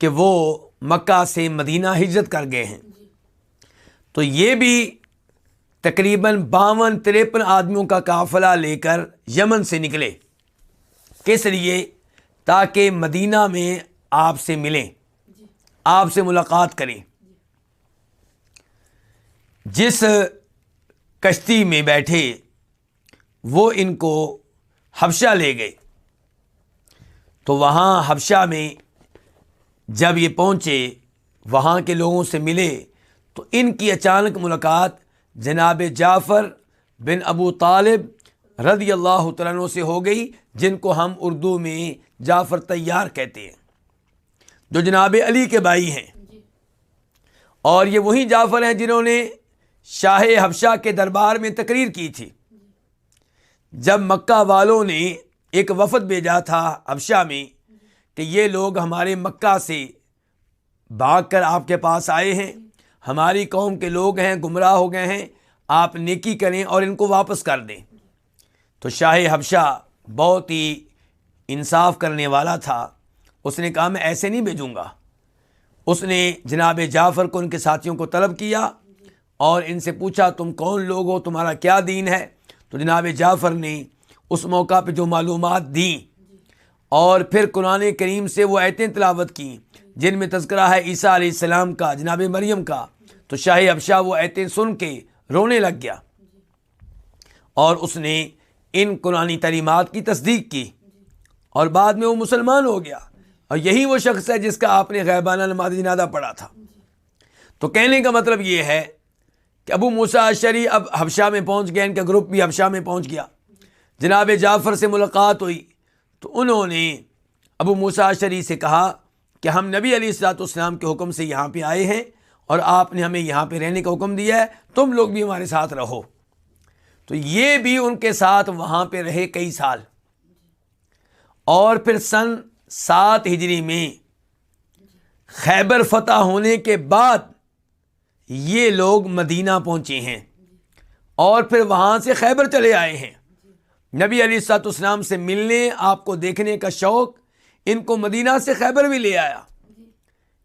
کہ وہ مکہ سے مدینہ ہجرت کر گئے ہیں۔ تو یہ بھی تقریباً باون تریپن آدمیوں کا قافلہ لے کر یمن سے نکلے۔ کس لیے؟ تاکہ مدینہ میں آپ سے ملیں، آپ سے ملاقات کریں۔ جس کشتی میں بیٹھے وہ ان کو حبشہ لے گئے۔ تو وہاں حبشہ میں جب یہ پہنچے وہاں کے لوگوں سے ملے تو ان کی اچانک ملاقات جناب جعفر بن ابو طالب رضی اللہ تعالیٰ سے ہو گئی جن کو ہم اردو میں جعفر تیار کہتے ہیں۔ جو جناب علی کے بھائی ہیں۔ اور یہ وہی جعفر ہیں جنہوں نے شاہ حبشہ کے دربار میں تقریر کی تھی۔ جب مکہ والوں نے ایک وفد بھیجا تھا حبشہ میں کہ یہ لوگ ہمارے مکہ سے بھاگ کر آپ کے پاس آئے ہیں، ہماری قوم کے لوگ ہیں، گمراہ ہو گئے ہیں، آپ نیکی کریں اور ان کو واپس کر دیں۔ تو شاہ حبشہ بہت ہی انصاف کرنے والا تھا۔ اس نے کہا، میں ایسے نہیں بھیجوں گا۔ اس نے جناب جعفر کو ان کے ساتھیوں کو طلب کیا۔ اور ان سے پوچھا، تم کون لوگ ہو؟ تمہارا کیا دین ہے؟ تو جناب جعفر نے اس موقع پہ جو معلومات دیں اور پھر قرآن کریم سے وہ ایتیں تلاوت کیں جن میں تذکرہ ہے عیسیٰ علیہ السلام کا، جناب مریم کا۔ تو شاہ ابشاہ وہ ایتیں سن کے رونے لگ گیا اور اس نے ان قرآن تعلیمات کی تصدیق کی اور بعد میں وہ مسلمان ہو گیا اور یہی وہ شخص ہے جس کا آپ نے غیبانہ نماز جنادہ پڑھا تھا۔ تو کہنے کا مطلب یہ ہے کہ ابو موسا شری اب حبشہ میں پہنچ گیا ان کا گروپ بھی حبشہ میں پہنچ گیا۔ جناب جعفر سے ملاقات ہوئی۔ تو انہوں نے ابو موسا شری سے کہا کہ ہم نبی علی السلاط اسلام کے حکم سے یہاں پہ آئے ہیں اور آپ نے ہمیں یہاں پہ رہنے کا حکم دیا ہے۔ تم لوگ بھی ہمارے ساتھ رہو۔ تو یہ بھی ان کے ساتھ وہاں پہ رہے کئی سال۔ اور پھر سن سات ہجری میں خیبر فتح ہونے کے بعد یہ لوگ مدینہ پہنچے ہیں اور پھر وہاں سے خیبر چلے آئے ہیں۔ نبی علی سات اسلام سے ملنے آپ کو دیکھنے کا شوق ان کو مدینہ سے خیبر بھی لے آیا۔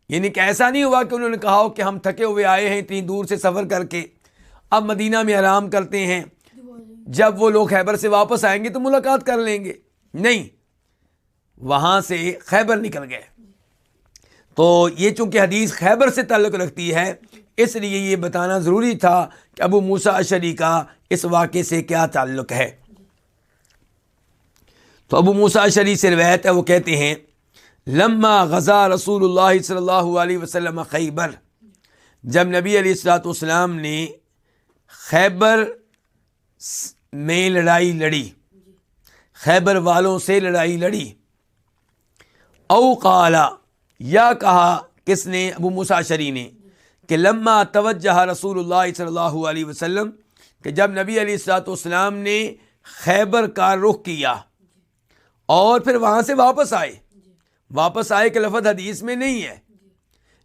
یعنی کہ ایسا نہیں ہوا کہ انہوں نے کہا کہ ہم تھکے ہوئے آئے ہیں، اتنی دور سے سفر کر کے۔ اب مدینہ میں آرام کرتے ہیں۔ جب وہ لوگ خیبر سے واپس آئیں گے تو ملاقات کر لیں گے۔ نہیں، وہاں سے خیبر نکل گئے۔ تو یہ چونکہ حدیث خیبر سے تعلق رکھتی ہے اس لیے یہ بتانا ضروری تھا کہ ابو موسا اشری کا اس واقعے سے کیا تعلق ہے۔ تو ابو موسا اشری سے روایت ہے، وہ کہتے ہیں، لما غزا رسول اللہ صلی اللہ علیہ وسلم خیبر، جب نبی علیہ السلاۃ والسلام نے خیبر میں لڑائی لڑی، خیبر والوں سے لڑائی لڑی۔ او قالا، یا کہا، کس نے؟ ابو مساشری نے۔ کہ لما توجہ رسول اللہ صلی اللہ علیہ وسلم کہ جب نبی علیہ السلاۃ والسلام نے خیبر کا رخ کیا اور پھر وہاں سے واپس آئے واپس آئے کہ لفظ حدیث میں نہیں ہے۔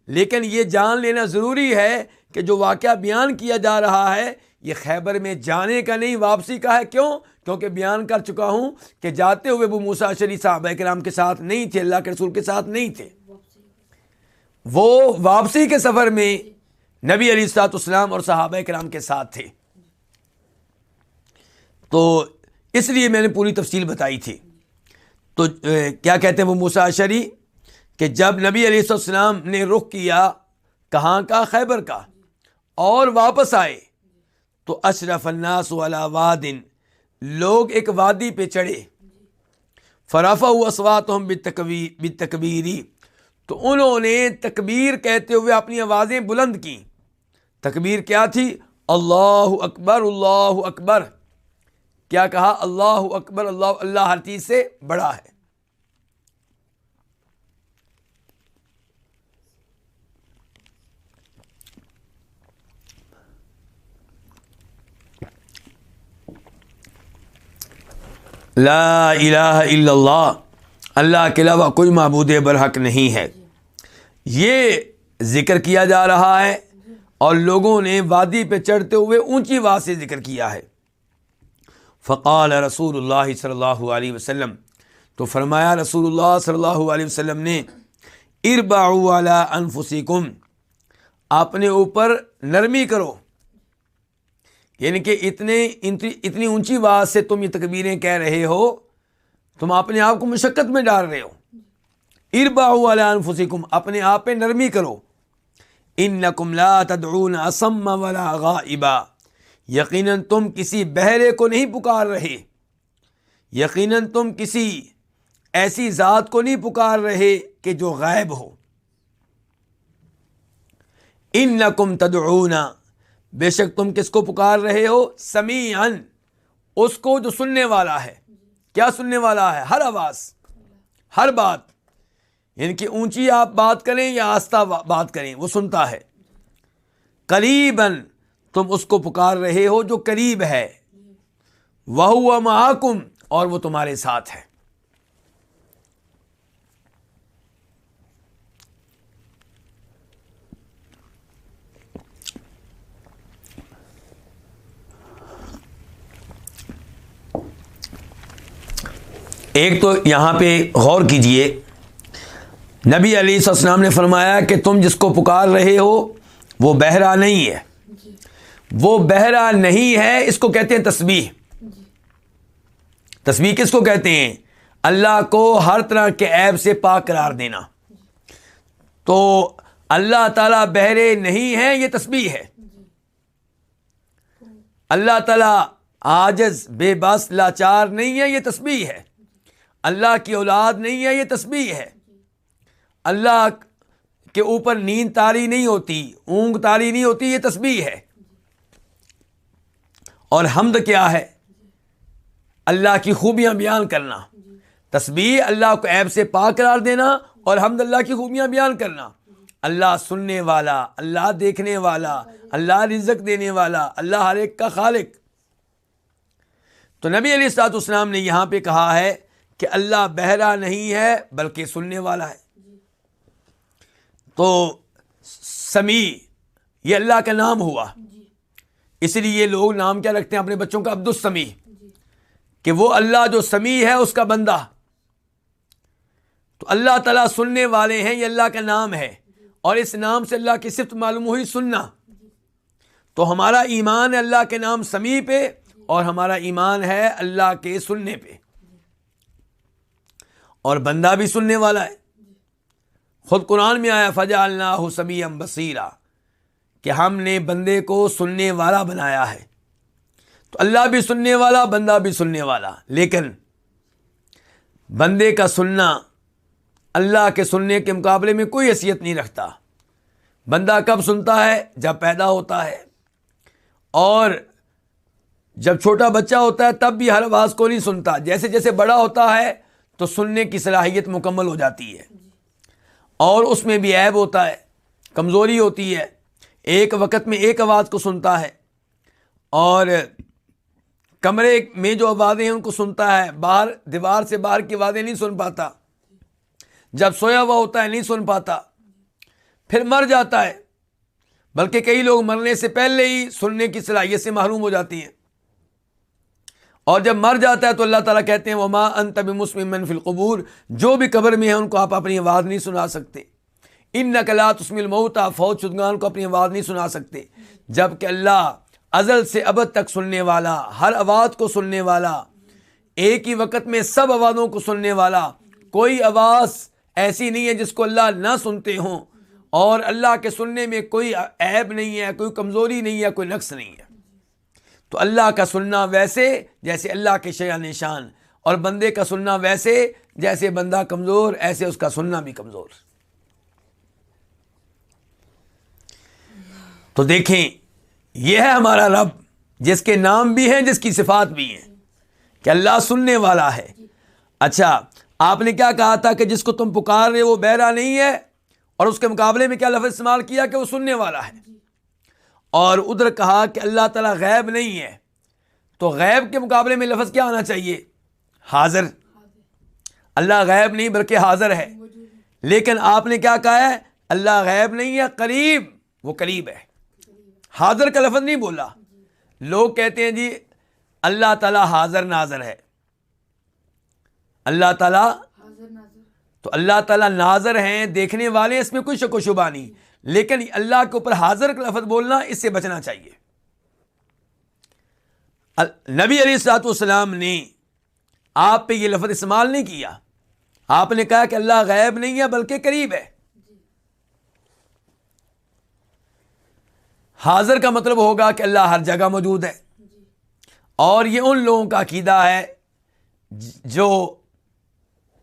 لیکن یہ جان لینا ضروری ہے کہ جو واقعہ بیان کیا جا رہا ہے، یہ خیبر میں جانے کا نہیں، واپسی کا ہے۔ کیوں؟ کیونکہ بیان کر چکا ہوں کہ جاتے ہوئے وہ موسا شری صاحب کرام کے ساتھ نہیں تھے، اللہ کے رسول کے ساتھ نہیں تھے۔ وہ واپسی کے سفر میں نبی علی سات اسلام اور صحابہ کرام کے ساتھ تھے۔ تو اس لیے میں نے پوری تفصیل بتائی تھی۔ تو کیا کہتے ہیں وہ مساشری کہ جب نبی علیہ السلام نے رخ کیا، کہاں کا؟ خیبر کا۔ اور واپس آئے۔ تو اشرف الناس والا وادن لوگ ایک وادی پہ چڑھے۔ فرافا اسوات ہم بتکبیری تو انہوں نے تکبیر کہتے ہوئے اپنی آوازیں بلند کی تکبیر کیا تھی؟ اللہ اکبر اللہ اکبر۔ کیا کہا؟ اللہ اکبر، اللہ اللہ ہر چیز سے بڑا ہے۔ لا الہ الا اللہ۔ اللہ کے علاوہ کوئی معبود برحق نہیں ہے۔ یہ ذکر کیا جا رہا ہے اور لوگوں نے وادی پہ چڑھتے ہوئے اونچی آواز سے ذکر کیا ہے۔ فقال رسول اللہ صلی اللہ علیہ وسلم، تو فرمایا رسول اللہ صلی اللہ علیہ وسلم نے اربا انفسکم، اپنے اوپر نرمی کرو۔ یعنی کہ اتنے، اتنی اونچی بات سے تم یہ تکبیریں کہہ رہے ہو۔ تم اپنے آپ کو مشقت میں ڈال رہے ہو۔ اربا والا انفسکم، اپنے آپ پہ نرمی کرو۔ ان نقم لا تدعون اسم ولا غائبا۔ یقیناً تم کسی بہرے کو نہیں پکار رہے۔ یقیناً تم کسی ایسی ذات کو نہیں پکار رہے کہ جو غائب ہو۔ ان نقم تدعون، بے شک تم کس کو پکار رہے ہو؟ سمی اس کو جو سننے والا ہے۔ کیا سننے والا ہے؟ ہر آواز، ہر بات۔ یعنی کہ اونچی آپ بات کریں یا آستہ بات کریں، وہ سنتا ہے۔ قریباً تم اس کو پکار رہے ہو جو قریب ہے۔ وہ محکم اور وہ تمہارے ساتھ ہے۔ ایک تو یہاں پہ غور کیجیے۔ نبی علی السلام نے فرمایا کہ تم جس کو پکار رہے ہو، وہ بہرا نہیں ہے۔ وہ بہرا نہیں ہے، اس کو کہتے ہیں تسبیح۔ تسبیح کس کو کہتے ہیں؟ اللہ کو ہر طرح کے عیب سے پاک قرار دینا۔ تو اللہ تعالیٰ بہرے نہیں ہے یہ تسبیح ہے۔ اللہ تعالیٰ آجز بے بس، لاچار نہیں ہے، یہ تسبیح ہے۔ اللہ کی اولاد نہیں ہے، یہ تسبیح ہے۔ اللہ کے اوپر نیند تاری نہیں ہوتی، اونگ تاری نہیں ہوتی، یہ تسبیح ہے۔ اور حمد کیا ہے؟ اللہ کی خوبیاں بیان کرنا۔ تسبیح اللہ کو عیب سے پاک قرار دینا اور حمد اللہ کی خوبیاں بیان کرنا۔ اللہ سننے والا، اللہ دیکھنے والا، اللہ رزق دینے والا، اللہ ہر ایک کا خالق۔ تو نبی علی سات اسلام نے یہاں پہ کہا ہے کہ اللہ بہرا نہیں ہے بلکہ سننے والا ہے۔ تو سمی یہ اللہ کا نام ہوا۔ اس لیے لوگ نام کیا رکھتے ہیں؟ اپنے بچوں کا عبد السمی کہ وہ اللہ جو سمی ہے، اس کا بندہ۔ تو اللہ تعالیٰ سننے والے ہیں، یہ اللہ کا نام ہے۔ اور اس نام سے اللہ کی صفت معلوم ہوئی، سننا۔ تو ہمارا ایمان ہے اللہ کے نام سمی پہ، اور ہمارا ایمان ہے اللہ کے سننے پہ۔ اور بندہ بھی سننے والا ہے۔ خود قرآن میں آیا فجا اللہ سمی بصیرہ کہ ہم نے بندے کو سننے والا بنایا ہے۔ تو اللہ بھی سننے والا، بندہ بھی سننے والا۔ لیکن بندے کا سننا اللہ کے سننے کے مقابلے میں کوئی حیثیت نہیں رکھتا۔ بندہ کب سنتا ہے؟ جب پیدا ہوتا ہے۔ اور جب چھوٹا بچہ ہوتا ہے، تب بھی ہر آواز کو نہیں سنتا۔ جیسے جیسے بڑا ہوتا ہے تو سننے کی صلاحیت مکمل ہو جاتی ہے۔ اور اس میں بھی عیب ہوتا ہے، کمزوری ہوتی ہے۔ ایک وقت میں ایک آواز کو سنتا ہے اور کمرے میں جو آوازیں ہیں ان کو سنتا ہے۔ باہر، دیوار سے باہر کی آوازیں نہیں سن پاتا۔ جب سویا ہوا ہوتا ہے، نہیں سن پاتا۔ پھر مر جاتا ہے۔ بلکہ کئی لوگ مرنے سے پہلے ہی سننے کی صلاحیت سے محروم ہو جاتی ہیں۔ اور جب مر جاتا ہے تو اللہ تعالیٰ کہتے ہیں، وما ان طب مسلم فی القبور۔ جو بھی قبر میں ہے، ان کو آپ اپنی آواز نہیں سنا سکتے۔ ان نقلات اسم الموتا فوج شدگان کو اپنی آواز نہیں سنا سکتے۔ جبکہ اللہ ازل سے ابد تک سننے والا، ہر آواز کو سننے والا، ایک ہی وقت میں سب آوازوں کو سننے والا، کوئی آواز ایسی نہیں ہے جس کو اللہ نہ سنتے ہوں۔ اور اللہ کے سننے میں کوئی عیب نہیں ہے، کوئی کمزوری نہیں ہے، کوئی نقص نہیں ہے۔ تو اللہ کا سننا ویسے جیسے اللہ کے شیا نشان، اور بندے کا سننا ویسے جیسے بندہ کمزور، ایسے اس کا سننا بھی کمزور۔ تو دیکھیں، یہ ہے ہمارا رب، جس کے نام بھی ہیں، جس کی صفات بھی ہیں۔ کہ اللہ سننے والا ہے۔ اچھا آپ نے کیا کہا تھا کہ جس کو تم پکار رہے وہ بہرا نہیں ہے؟ اور اس کے مقابلے میں کیا لفظ استعمال کیا کہ وہ سننے والا ہے؟ اور ادھر کہا کہ اللہ تعالیٰ غیب نہیں ہے۔ تو غیب کے مقابلے میں لفظ کیا آنا چاہیے؟ حاضر۔ اللہ غیب نہیں بلکہ حاضر ہے۔ لیکن آپ نے کیا کہا ہے؟ اللہ غیب نہیں ہے، قریب۔ وہ قریب ہے۔ حاضر کا لفظ نہیں بولا۔ لوگ کہتے ہیں جی اللہ تعالیٰ حاضر ناظر ہے۔ اللہ تعالیٰ، تو اللہ تعالیٰ ناظر ہیں، دیکھنے والے اس میں کوئی شک و شبہ نہیں۔ لیکن اللہ کے اوپر حاضر کا لفظ بولنا، اس سے بچنا چاہیے۔ نبی علی سات والسلام نے آپ پہ یہ لفظ استعمال نہیں کیا۔ آپ نے کہا کہ اللہ غیب نہیں ہے بلکہ قریب ہے۔ حاضر کا مطلب ہوگا کہ اللہ ہر جگہ موجود ہے۔ اور یہ ان لوگوں کا عقیدہ ہے جو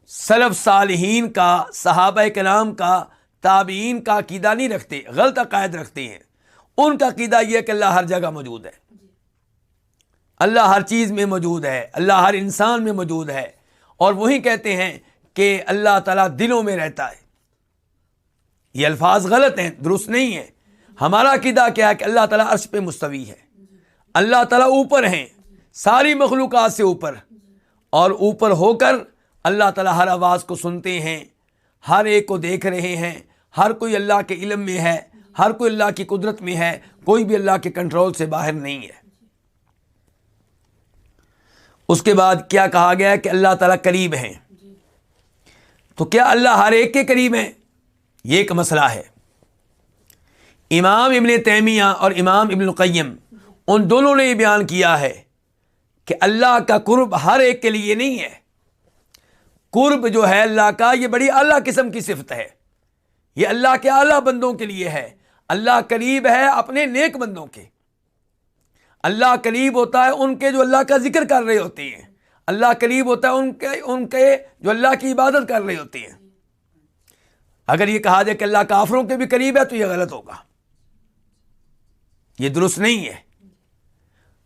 سلف صالحین کا، صحابہ کلام کا تابعین کا عقیدہ نہیں رکھتے، غلط عقائد رکھتے ہیں۔ ان کا عقیدہ یہ کہ اللہ ہر جگہ موجود ہے۔ اللہ ہر چیز میں موجود ہے، اللہ ہر انسان میں موجود ہے۔ اور وہی کہتے ہیں کہ اللہ تعالیٰ دلوں میں رہتا ہے۔ یہ الفاظ غلط ہیں، درست نہیں ہیں۔ ہمارا عقیدہ کیا ہے کہ اللہ تعالیٰ عرش پہ مستوی ہے۔ اللہ تعالیٰ اوپر ہیں، ساری مخلوقات سے اوپر۔ اور اوپر ہو کر اللہ تعالیٰ ہر آواز کو سنتے ہیں، ہر ایک کو دیکھ رہے ہیں۔ ہر کوئی اللہ کے علم میں ہے، ہر کوئی اللہ کی قدرت میں ہے، کوئی بھی اللہ کے کنٹرول سے باہر نہیں ہے۔ اس کے بعد کیا کہا گیا ہے کہ اللہ تعالیٰ قریب ہیں۔ تو کیا اللہ ہر ایک کے قریب ہیں؟ یہ ایک مسئلہ ہے۔ امام ابن تیمیہ اور امام ابن القیم، ان دونوں نے یہ بیان کیا ہے کہ اللہ کا قرب ہر ایک کے لیے نہیں ہے۔ قرب جو ہے اللہ کا، یہ بڑی اعلیٰ قسم کی صفت ہے۔ یہ اللہ کے اعلیٰ بندوں کے لیے ہے۔ اللہ قریب ہے اپنے نیک بندوں کے۔ اللہ قریب ہوتا ہے ان کے جو اللہ کا ذکر کر رہے ہوتے ہیں۔ اللہ قریب ہوتا ہے ان کے ان کے جو اللہ کی عبادت کر رہے ہوتے ہیں۔ اگر یہ کہا جائے کہ اللہ کافروں کے بھی قریب ہے تو یہ غلط ہوگا۔ یہ درست نہیں ہے۔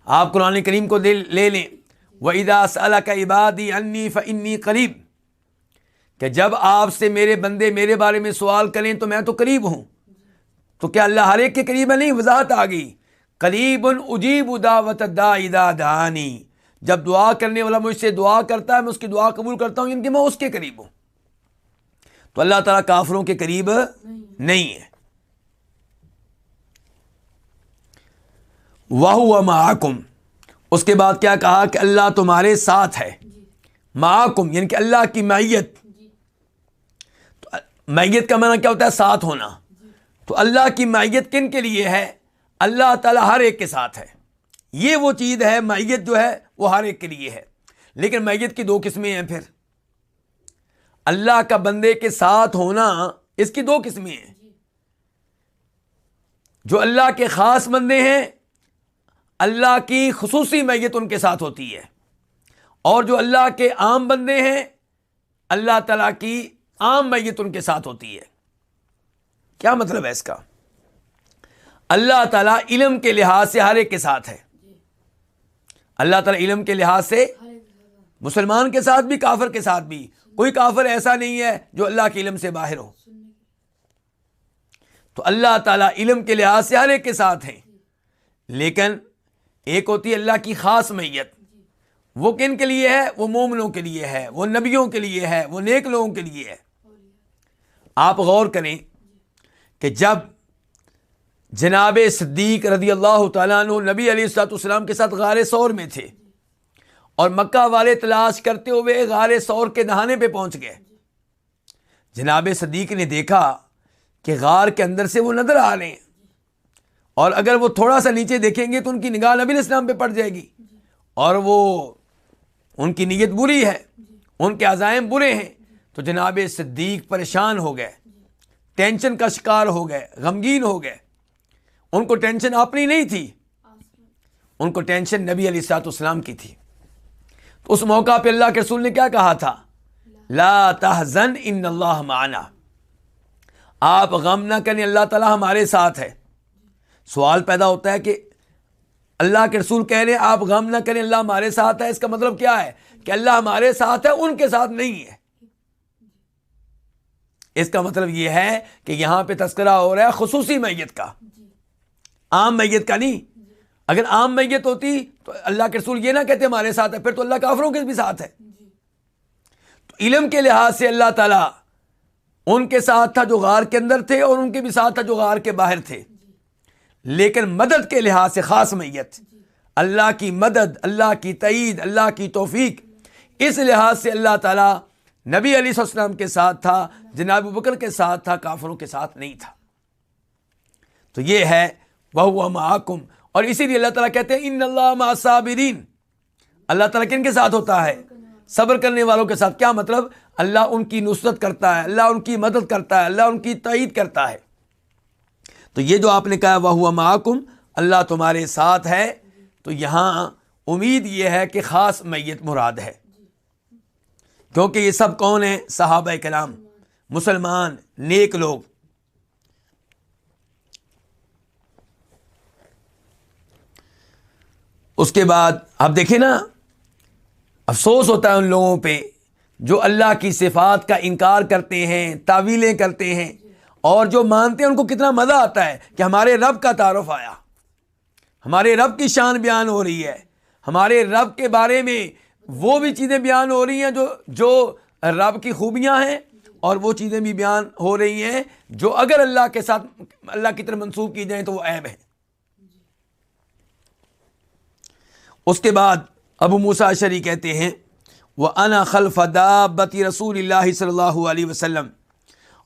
آپ قرآن کریم کو لے لیں۔ وہ ادا صلاح کا عبادی انی فنی قریب کہ جب آپ سے میرے بندے میرے بارے میں سوال کریں تو میں تو قریب ہوں۔ تو کیا اللہ ہر ایک کے قریب ہے؟ نہیں، وضاحت آ گئی۔ قریب اجیب دعوت دا ادا دانی جب دعا کرنے والا مجھ سے دعا کرتا ہے، میں اس کی دعا قبول کرتا ہوں یعنی کہ میں اس کے قریب ہوں۔ تو اللہ تعالیٰ کافروں کے قریب نہیں ہے۔ واہ محکم اس کے بعد کیا کہا کہ اللہ تمہارے ساتھ ہے۔ محکم یعنی کہ اللہ کی میت میت کا معنی کیا ہوتا ہے؟ ساتھ ہونا۔ تو اللہ کی میت کن کے لیے ہے؟ اللہ تعالیٰ ہر ایک کے ساتھ ہے۔ یہ وہ چیز ہے، میت جو ہے، وہ ہر ایک کے لیے ہے۔ لیکن میت کی دو قسمیں ہیں پھر۔ اللہ کا بندے کے ساتھ ہونا اس کی دو قسمیں ہیں۔ جو اللہ کے خاص بندے ہیں، اللہ کی خصوصی میت ان کے ساتھ ہوتی ہے۔ اور جو اللہ کے عام بندے ہیں، اللہ تعالیٰ کی عام میت ان کے ساتھ ہوتی ہے۔ کیا مطلب ہے اس کا؟ اللہ تعالیٰ علم کے لحاظ سے ہر ایک کے ساتھ ہے۔ اللہ تعالیٰ علم کے لحاظ سے مسلمان کے ساتھ بھی، کافر کے ساتھ بھی۔ کوئی کافر ایسا نہیں ہے جو اللہ کے علم سے باہر ہو۔ تو اللہ تعالیٰ علم کے لحاظ سے ہر ایک کے ساتھ ہیں۔ لیکن ایک ہوتی ہے اللہ کی خاص میت۔ وہ کن کے لیے ہے؟ وہ مومنوں کے لیے ہے، وہ نبیوں کے لیے ہے، وہ نیک لوگوں کے لیے ہے۔ آپ غور کریں کہ جب جناب صدیق رضی اللہ تعالیٰ عنہ نبی علیہ السلاۃ السلام کے ساتھ غار سور میں تھے اور مکہ والے تلاش کرتے ہوئے غار سور کے نہانے پہ پہنچ گئے۔ جناب صدیق نے دیکھا کہ غار کے اندر سے وہ نظر آ رہے ہیں اور اگر وہ تھوڑا سا نیچے دیکھیں گے تو ان کی نگاہ نبی السلام پہ پڑ جائے گی اور وہ ان کی نیت بری ہے، ان کے عزائم برے ہیں۔ تو جناب صدیق پریشان ہو گئے، ٹینشن کا شکار ہو گئے، غمگین ہو گئے۔ ان کو ٹینشن اپنی نہیں تھی، ان کو ٹینشن نبی علی سات اسلام کی تھی۔ تو اس موقع پہ اللہ کے رسول نے کیا کہا تھا؟ لا تحزن ان اللہ معنا۔ آپ غم نہ کریں، اللہ تعالیٰ ہمارے ساتھ ہے۔ سوال پیدا ہوتا ہے کہ اللہ کے رسول کہہ رہے ہیں، آپ غم نہ کریں، اللہ ہمارے ساتھ ہے۔ اس کا مطلب کیا ہے؟ کہ اللہ ہمارے ساتھ ہے، ان کے ساتھ نہیں ہے۔ اس کا مطلب یہ ہے کہ یہاں پہ تذکرہ ہو رہا ہے خصوصی میت کا۔ عام میت کا نہیں۔ اگر عام میت ہوتی تو اللہ کے رسول یہ نہ کہتے ہمارے ساتھ ہے پھر تو اللہ کافروں کے بھی ساتھ ہے۔ تو علم کے لحاظ سے اللہ تعالیٰ ان کے ساتھ تھا جو غار کے اندر تھے اور ان کے بھی ساتھ تھا جو غار کے باہر تھے۔ لیکن مدد کے لحاظ سے خاص میت۔ اللہ کی مدد اللہ کی تعید اللہ کی توفیق۔ اس لحاظ سے اللہ تعالیٰ نبی علیہ السلام کے ساتھ تھا، جناب بکر کے ساتھ تھا، کافروں کے ساتھ نہیں تھا۔ تو یہ ہے وہ محکم اور اسی لیے اللہ تعالیٰ کہتے ہیں، ان اللہ صابرین۔ اللہ تعالیٰ کن کے ساتھ ہوتا ہے؟ صبر کرنے والوں کے ساتھ۔ کیا مطلب؟ اللہ ان کی نصرت کرتا ہے، اللہ ان کی مدد کرتا ہے، اللہ ان کی تعید کرتا ہے۔ تو یہ جو آپ نے کہا وہ ہوا محکم اللہ تمہارے ساتھ ہے۔ تو یہاں امید یہ ہے کہ خاص میت مراد ہے۔ کیونکہ یہ سب کون ہیں؟ صحابہ کلام مسلمان، نیک لوگ۔ اس کے بعد آپ دیکھیں نا، افسوس ہوتا ہے ان لوگوں پہ جو اللہ کی صفات کا انکار کرتے ہیں، تعویلیں کرتے ہیں۔ اور جو مانتے ہیں، ان کو کتنا مزہ آتا ہے کہ ہمارے رب کا تعارف آیا۔ ہمارے رب کی شان بیان ہو رہی ہے۔ ہمارے رب کے بارے میں وہ بھی چیزیں بیان ہو رہی ہیں جو جو رب کی خوبیاں ہیں اور وہ چیزیں بھی بیان ہو رہی ہیں جو اگر اللہ کے ساتھ اللہ کی طرف منسوخ کی جائیں تو وہ عیب ہیں۔ اس کے بعد ابو موسا شری کہتے ہیں وہ انا خلف دابتی رسول اللہ صلی اللہ علیہ وسلم۔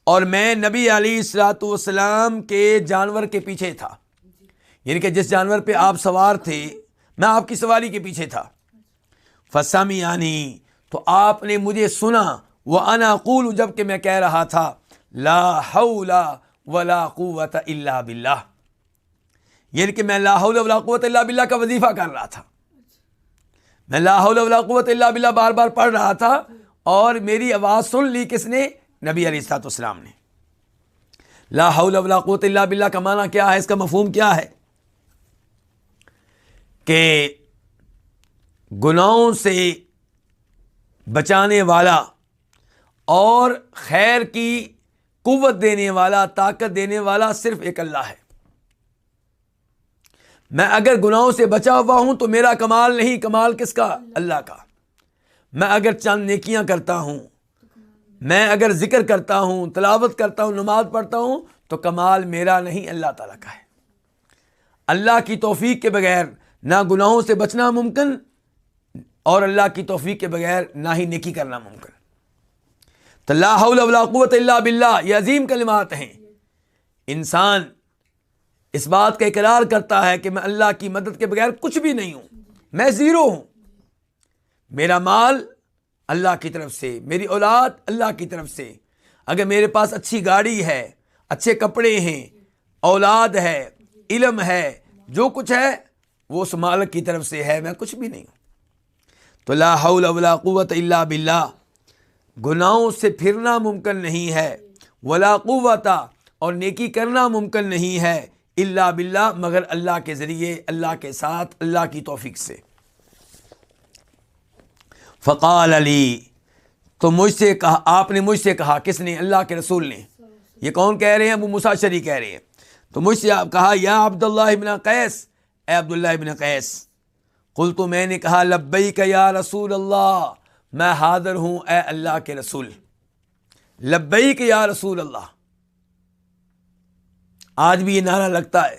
اور میں نبی علی السلاۃ والسلام کے جانور کے پیچھے تھا۔ یعنی کہ جس جانور پہ آپ سوار تھے، میں آپ کی سواری کے پیچھے تھا۔ فسامی یعنی تو آپ نے مجھے سنا وہ اناقول جبکہ میں کہہ رہا تھا، لا حول ولا قوت الا باللہ یعنی کہ میں لا حول ولا قوت الا باللہ کا وظیفہ کر رہا تھا۔ میں لا حول ولا قوت الا باللہ بار بار پڑھ رہا تھا، اور میری آواز سن لی کس نے؟ نبی علیہ السلاط اسلام نے۔ لا حول ولا قوت الا باللہ کا معنی کیا ہے؟ اس کا مفہوم کیا ہے؟ کہ گناہوں سے بچانے والا اور خیر کی قوت دینے والا، طاقت دینے والا صرف ایک اللہ ہے۔ میں اگر گناہوں سے بچا ہوا ہوں تو میرا کمال نہیں، کمال کس کا؟ اللہ کا۔ میں اگر چند نیکیاں کرتا ہوں، میں اگر ذکر کرتا ہوں، تلاوت کرتا ہوں، نماز پڑھتا ہوں تو کمال میرا نہیں، اللہ تعالیٰ کا ہے۔ اللہ کی توفیق کے بغیر نہ گناہوں سے بچنا ممکن اور اللہ کی توفیق کے بغیر نہ ہی نیکی کرنا ممکن۔ تو لا حول ولا قوت اللہ باللہ، یہ عظیم کلمات ہیں۔ انسان اس بات کا اقرار کرتا ہے کہ میں اللہ کی مدد کے بغیر کچھ بھی نہیں ہوں، میں زیرو ہوں۔ میرا مال اللہ کی طرف سے، میری اولاد اللہ کی طرف سے۔ اگر میرے پاس اچھی گاڑی ہے، اچھے کپڑے ہیں، اولاد ہے، علم ہے، جو کچھ ہے، وہ اس مالک کی طرف سے ہے، میں کچھ بھی نہیں ہوں۔ تو لا حول ولا قوت اللہ باللہ۔ گناہوں سے پھرنا ممکن نہیں ہے۔ ولا قوت اور نیکی کرنا ممکن نہیں ہے۔ اللہ باللہ، مگر اللہ کے ذریعے، اللہ کے ساتھ، اللہ کی توفیق سے۔ فقال علی تو مجھ سے کہا، آپ نے مجھ سے کہا، کس نے؟ اللہ کے رسول نے۔ یہ کون کہہ رہے ہیں؟ ابو مساشری کہہ رہے ہیں۔ تو مجھ سے آپ کہا، یا عبداللہ ابن قیس، اے عبداللہ ابن قیس کل تو میں نے کہا لبئی کا یا رسول اللہ، میں حاضر ہوں، اے اللہ کے رسول۔ لبئی کے یا رسول اللہ۔ آج بھی یہ نعرہ لگتا ہے۔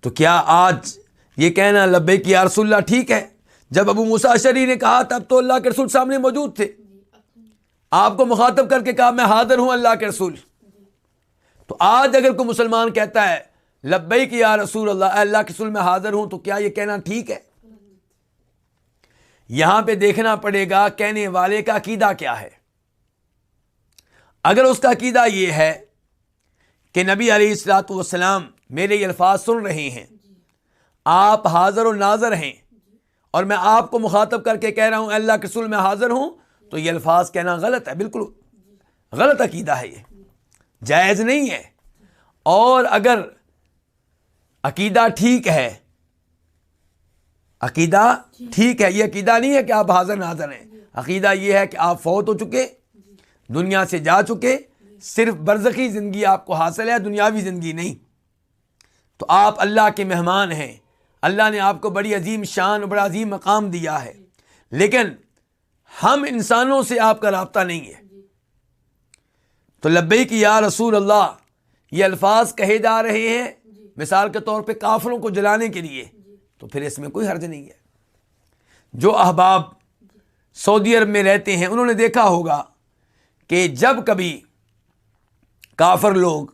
تو کیا آج یہ کہنا لبئی کی یا رسول اللہ ٹھیک ہے؟ جب ابو مساشری نے کہا، تب تو اللہ کے رسول سامنے موجود تھے۔ آپ کو مخاطب کر کے کہا، میں حاضر ہوں اللہ کے رسول۔ تو آج اگر کوئی مسلمان کہتا ہے لبئی کی یا رسول اللہ اللہ کے رسول میں حاضر ہوں تو کیا یہ کہنا ٹھیک ہے؟ یہاں پہ دیکھنا پڑے گا کہنے والے کا عقیدہ کیا ہے۔ اگر اس کا عقیدہ یہ ہے کہ نبی علیہ السلاۃ والسلام میرے یہ الفاظ سن رہے ہیں، آپ حاضر و ناظر ہیں اور میں آپ کو مخاطب کر کے کہہ رہا ہوں اللہ کے رسول میں حاضر ہوں تو یہ الفاظ کہنا غلط ہے، بالکل غلط عقیدہ ہے یہ۔ جائز نہیں ہے۔ اور اگر عقیدہ ٹھیک ہے۔ عقیدہ ٹھیک ہے، یہ عقیدہ نہیں ہے کہ آپ حاضر ناظر ہیں۔ عقیدہ یہ ہے کہ آپ فوت ہو چکے، دنیا سے جا چکے، صرف برزخی زندگی آپ کو حاصل ہے، دنیاوی زندگی نہیں۔ تو آپ اللہ کے مہمان ہیں۔ اللہ نے آپ کو بڑی عظیم شان بڑا عظیم مقام دیا ہے۔ لیکن ہم انسانوں سے آپ کا رابطہ نہیں ہے۔ تو لبئی کی یا رسول اللہ، یہ الفاظ کہے جا رہے ہیں مثال کے طور پہ کافروں کو جلانے کے لیے، تو پھر اس میں کوئی حرج نہیں ہے۔ جو احباب سعودی عرب میں رہتے ہیں، انہوں نے دیکھا ہوگا کہ جب کبھی کافر لوگ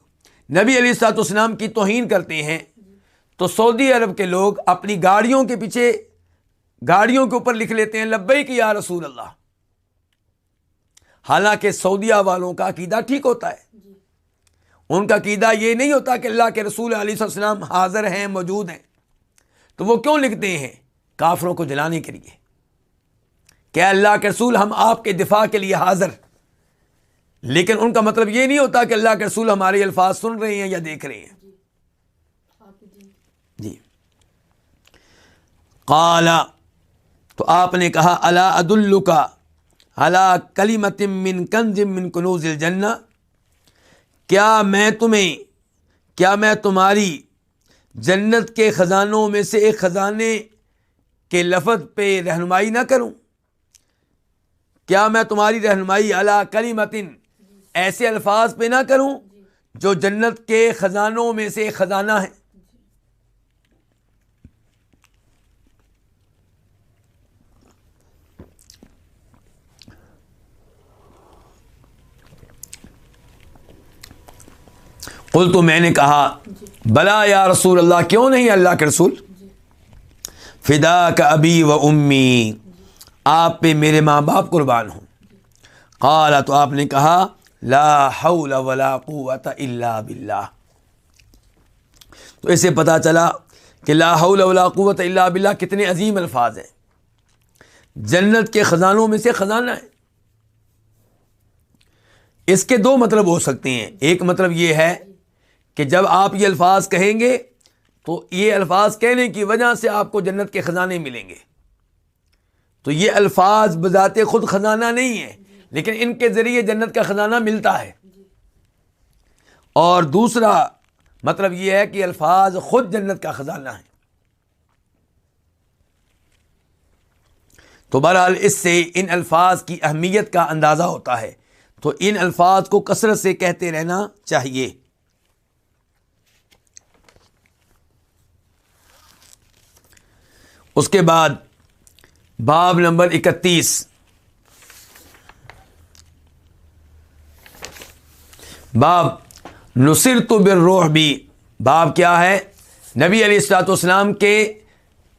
نبی علی سات اسلام کی توہین کرتے ہیں، تو سعودی عرب کے لوگ اپنی گاڑیوں کے پیچھے، گاڑیوں کے اوپر لکھ لیتے ہیں لبئی کی یا رسول اللہ۔ حالانکہ سعودیہ والوں کا عقیدہ ٹھیک ہوتا ہے۔ ان کا عقیدہ یہ نہیں ہوتا کہ اللہ کے رسول علیہ السلام حاضر ہیں، موجود ہیں۔ تو وہ کیوں لکھتے ہیں کافروں کو جلانے کے لیے؟ کیا اللہ کے رسول ہم آپ کے دفاع کے لیے حاضر۔ لیکن ان کا مطلب یہ نہیں ہوتا کہ اللہ کے رسول ہمارے الفاظ سن رہے ہیں یا دیکھ رہے ہیں۔ جی۔ کالا تو آپ نے کہا اللہ عد کا حلا کلی متم من کنزم من کنوز الجنہ؟ کیا میں تمہیں، کیا میں تمہاری جنت کے خزانوں میں سے ایک خزانے کے لفظ پہ رہنمائی نہ کروں؟ کیا میں تمہاری رہنمائی اللہ کلی متن ایسے الفاظ پہ نہ کروں جو جنت کے خزانوں میں سے ایک خزانہ ہے قل تو میں نے کہا، بلا یا رسول اللہ، کیوں نہیں اللہ کے رسول؟ فدا کا ابی و امی، آپ پہ میرے ماں باپ قربان ہوں۔ قال، تو آپ نے کہا، لا حول ولا قوت الا باللہ۔ تو اسے پتہ چلا کہ لا حول ولا قوت الا باللہ کتنے عظیم الفاظ ہیں۔ جنت کے خزانوں میں سے خزانہ ہے۔ اس کے دو مطلب ہو سکتے ہیں۔ ایک مطلب یہ ہے کہ جب آپ یہ الفاظ کہیں گے تو یہ الفاظ کہنے کی وجہ سے آپ کو جنت کے خزانے ملیں گے۔ تو یہ الفاظ بذات خود خزانہ نہیں ہے لیکن ان کے ذریعے جنت کا خزانہ ملتا ہے۔ اور دوسرا مطلب یہ ہے کہ الفاظ خود جنت کا خزانہ ہے تو بہرحال اس سے ان الفاظ کی اہمیت کا اندازہ ہوتا ہے۔ تو ان الفاظ کو کثرت سے کہتے رہنا چاہیے۔ اس کے بعد باب نمبر اکتیس۔ باب نصر تو بر بھی۔ باب کیا ہے؟ نبی علیہ السلاۃ والسلام کے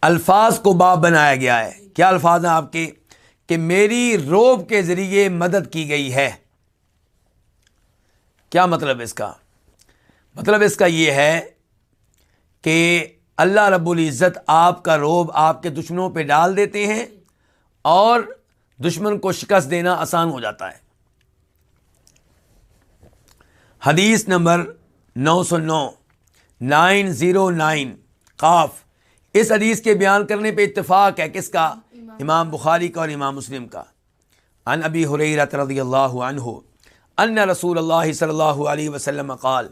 الفاظ کو باب بنایا گیا ہے۔ کیا الفاظ ہیں آپ کے؟ کہ میری روب کے ذریعے مدد کی گئی ہے۔ کیا مطلب اس کا؟ مطلب اس کا یہ ہے کہ اللہ رب العزت آپ کا روب آپ کے دشمنوں پہ ڈال دیتے ہیں اور دشمن کو شکست دینا آسان ہو جاتا ہے۔ حدیث نمبر نو سو نو، نائن زیرو نائن، قاف۔ اس حدیث کے بیان کرنے پہ اتفاق ہے کس کا؟ امام بخاری کا اور امام مسلم کا۔ ان ابی حریرت رضی اللہ عنہ، ان رسول اللہ صلی اللہ علیہ وسلم قال،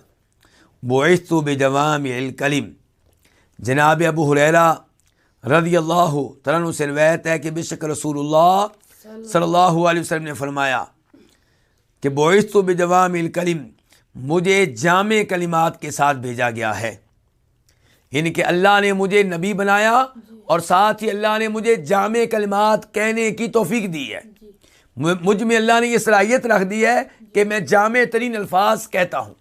بعثت بجوام الکلم جناب ابو حریرا رضی اللہ تعالیٰ سے روایت ہے کہ بشک رسول اللہ صلی اللہ علیہ وسلم نے فرمایا کہ بوئست و بجوام الکلم، مجھے جامع کلمات کے ساتھ بھیجا گیا ہے۔ یعنی کہ اللہ نے مجھے نبی بنایا اور ساتھ ہی اللہ نے مجھے جامع کلمات کہنے کی توفیق دی ہے۔ مجھ میں اللہ نے یہ صلاحیت رکھ دی ہے کہ میں جامع ترین الفاظ کہتا ہوں۔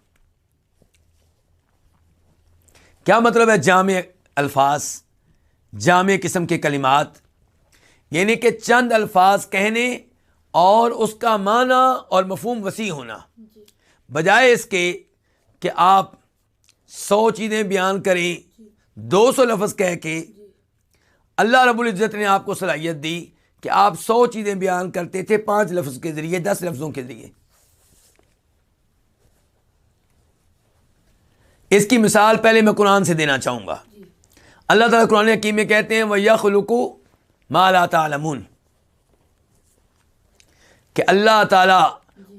کیا مطلب ہے جامع الفاظ جامع قسم کے کلمات؟ یعنی کہ چند الفاظ کہنے اور اس کا معنی اور مفہوم وسیع ہونا۔ بجائے اس کے کہ آپ سو چیزیں بیان کریں دو سو لفظ کہہ کے اللہ رب العزت نے آپ کو صلاحیت دی کہ آپ سو چیزیں بیان کرتے تھے پانچ لفظ کے ذریعے دس لفظوں کے ذریعے۔ اس کی مثال پہلے میں قرآن سے دینا چاہوں گا۔ اللہ تعالیٰ قرآن حکیم میں کہتے ہیں وہ یخلقو مالا تعلمون۔ کہ اللہ تعالیٰ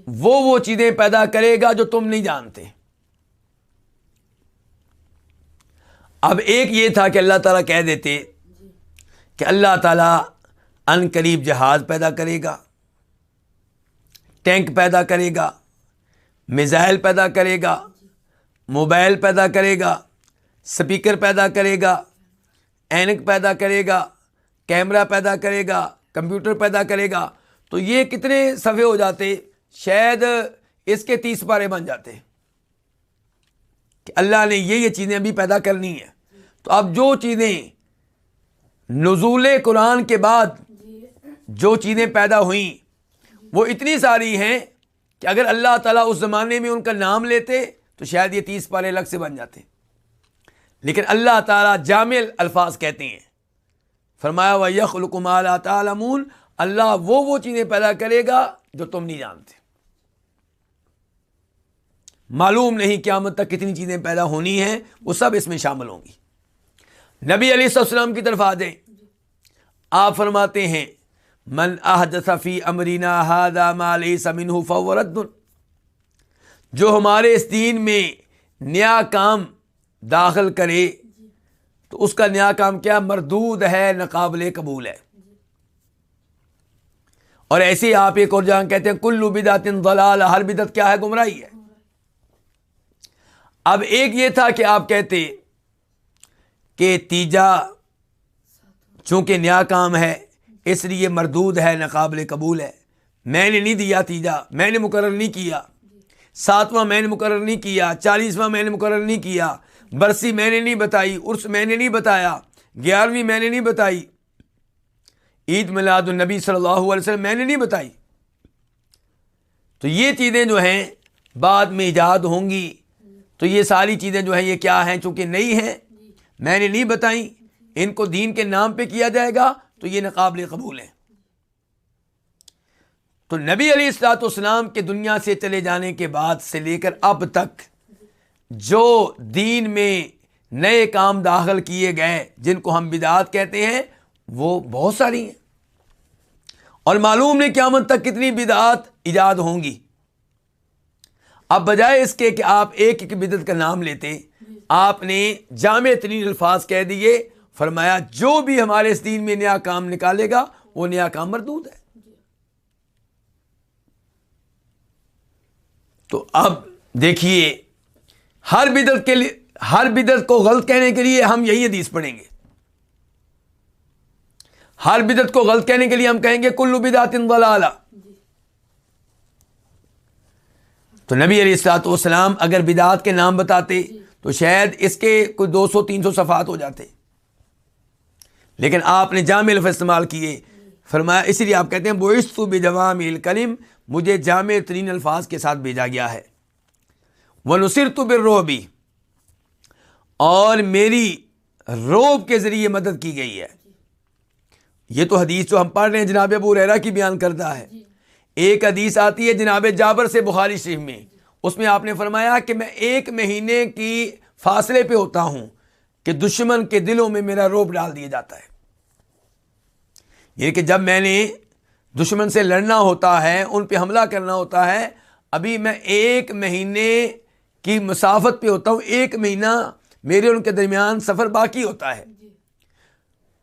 وہ وہ چیزیں پیدا کرے گا جو تم نہیں جانتے۔ اب ایک یہ تھا کہ اللہ تعالیٰ کہہ دیتے کہ اللہ تعالیٰ ان قریب جہاز پیدا کرے گا، ٹینک پیدا کرے گا، میزائل پیدا کرے گا موبائل پیدا کرے گا، سپیکر پیدا کرے گا، اینک پیدا کرے گا، کیمرہ پیدا کرے گا، کمپیوٹر پیدا کرے گا، تو یہ کتنے صفحے ہو جاتے؟ شاید اس کے تیس پارے بن جاتے۔ کہ اللہ نے یہ یہ چیزیں ابھی پیدا کرنی ہیں۔ تو اب جو چیزیں نزول قرآن کے بعد جو چیزیں پیدا ہوئیں، وہ اتنی ساری ہیں کہ اگر اللہ تعالیٰ اس زمانے میں ان کا نام لیتے تو شاید یہ تیس پارے الگ سے بن جاتے لیکن اللہ تعالیٰ جامع الفاظ کہتے ہیں۔ فرمایا و یخ الکمال تعالمون اللہ وہ وہ چیزیں پیدا کرے گا جو تم نہیں جانتے۔ معلوم نہیں قیامت تک کتنی چیزیں پیدا ہونی ہیں، وہ سب اس میں شامل ہوں گی۔ نبی علیہ السلام کی طرف آ جائیں۔ آپ فرماتے ہیں، من احدث فی امرینا هذا ما ليس منه فهو رد۔ جو ہمارے اس دین میں نیا کام داخل کرے، تو اس کا نیا کام کیا؟ مردود ہے ناقابل قبول ہے۔ اور ایسے ہی آپ ایک اور جہاں کہتے ہیں، کلو بدعت ضلال ہر بدعت کیا ہے؟ گمراہی ہے۔ اب ایک یہ تھا کہ آپ کہتے کہ تیجا چونکہ نیا کام ہے، اس لیے مردود ہے ناقابل قبول ہے۔ میں نے نہیں دیا تیجا، میں نے مقرر نہیں کیا۔ ساتواں میں نے مقرر نہیں کیا، چالیسواں میں نے مقرر نہیں کیا، برسی میں نے نہیں بتائی، عرس میں نے نہیں بتایا، گیارہویں میں نے نہیں بتائی، عید میلاد النبی صلی اللہ علیہ وسلم میں نے نہیں بتائی۔ تو یہ چیزیں جو ہیں بعد میں ایجاد ہوں گی۔ تو یہ ساری چیزیں جو ہیں، یہ کیا ہیں؟ چونکہ نئی ہیں، میں نے نہیں بتائیں ان کو دین کے نام پہ کیا جائے گا، تو یہ ناقابل قبول ہیں۔ تو نبی علی السلاط اسلام کے دنیا سے چلے جانے کے بعد سے لے کر اب تک جو دین میں نئے کام داخل کیے گئے، جن کو ہم بدعات کہتے ہیں، وہ بہت ساری ہیں۔ اور معلوم نہیں قیامت تک کتنی بدعات ایجاد ہوں گی۔ اب بجائے اس کے کہ آپ ایک ایک بدعت کا نام لیتے، آپ نے جامع ترین الفاظ کہہ دیے، فرمایا جو بھی ہمارے اس دین میں نیا کام نکالے گا، وہ نیا کام مردود ہے۔ تو اب دیکھیے، ہر بدت کے لیے، ہر بدت کو غلط کہنے کے لیے ہم یہی حدیث پڑھیں گے۔ ہر بدت کو غلط کہنے کے لیے ہم کہیں گے، کلو بدعت ضلالہ۔ تو نبی علیہ السلاۃ والسلام اگر بدعت کے نام بتاتے تو شاید اس کے کوئی دو سو، تین سو صفحات ہو جاتے۔ لیکن آپ نے جامع لفظ استعمال کیے۔ فرمایا، اسی لیے آپ کہتے ہیں بوئست بے جوام الکلم مجھے جامع ترین الفاظ کے ساتھ بھیجا گیا ہے۔ وہ نصر تو اور میری روب کے ذریعے مدد کی گئی ہے۔ یہ تو حدیث جو ہم پڑھ رہے ہیں جناب ابو ریرا کی بیان کرتا ہے۔ ایک حدیث آتی ہے جناب جابر سے بخاری شریف میں۔ اس میں آپ نے فرمایا کہ میں ایک مہینے کی فاصلے پہ ہوتا ہوں کہ دشمن کے دلوں میں میرا روپ ڈال دیا جاتا ہے۔ یہ کہ جب میں نے دشمن سے لڑنا ہوتا ہے ان پہ حملہ کرنا ہوتا ہے۔ ابھی میں ایک مہینے کی مسافت پہ ہوتا ہوں ایک مہینہ میرے ان کے درمیان سفر باقی ہوتا ہے۔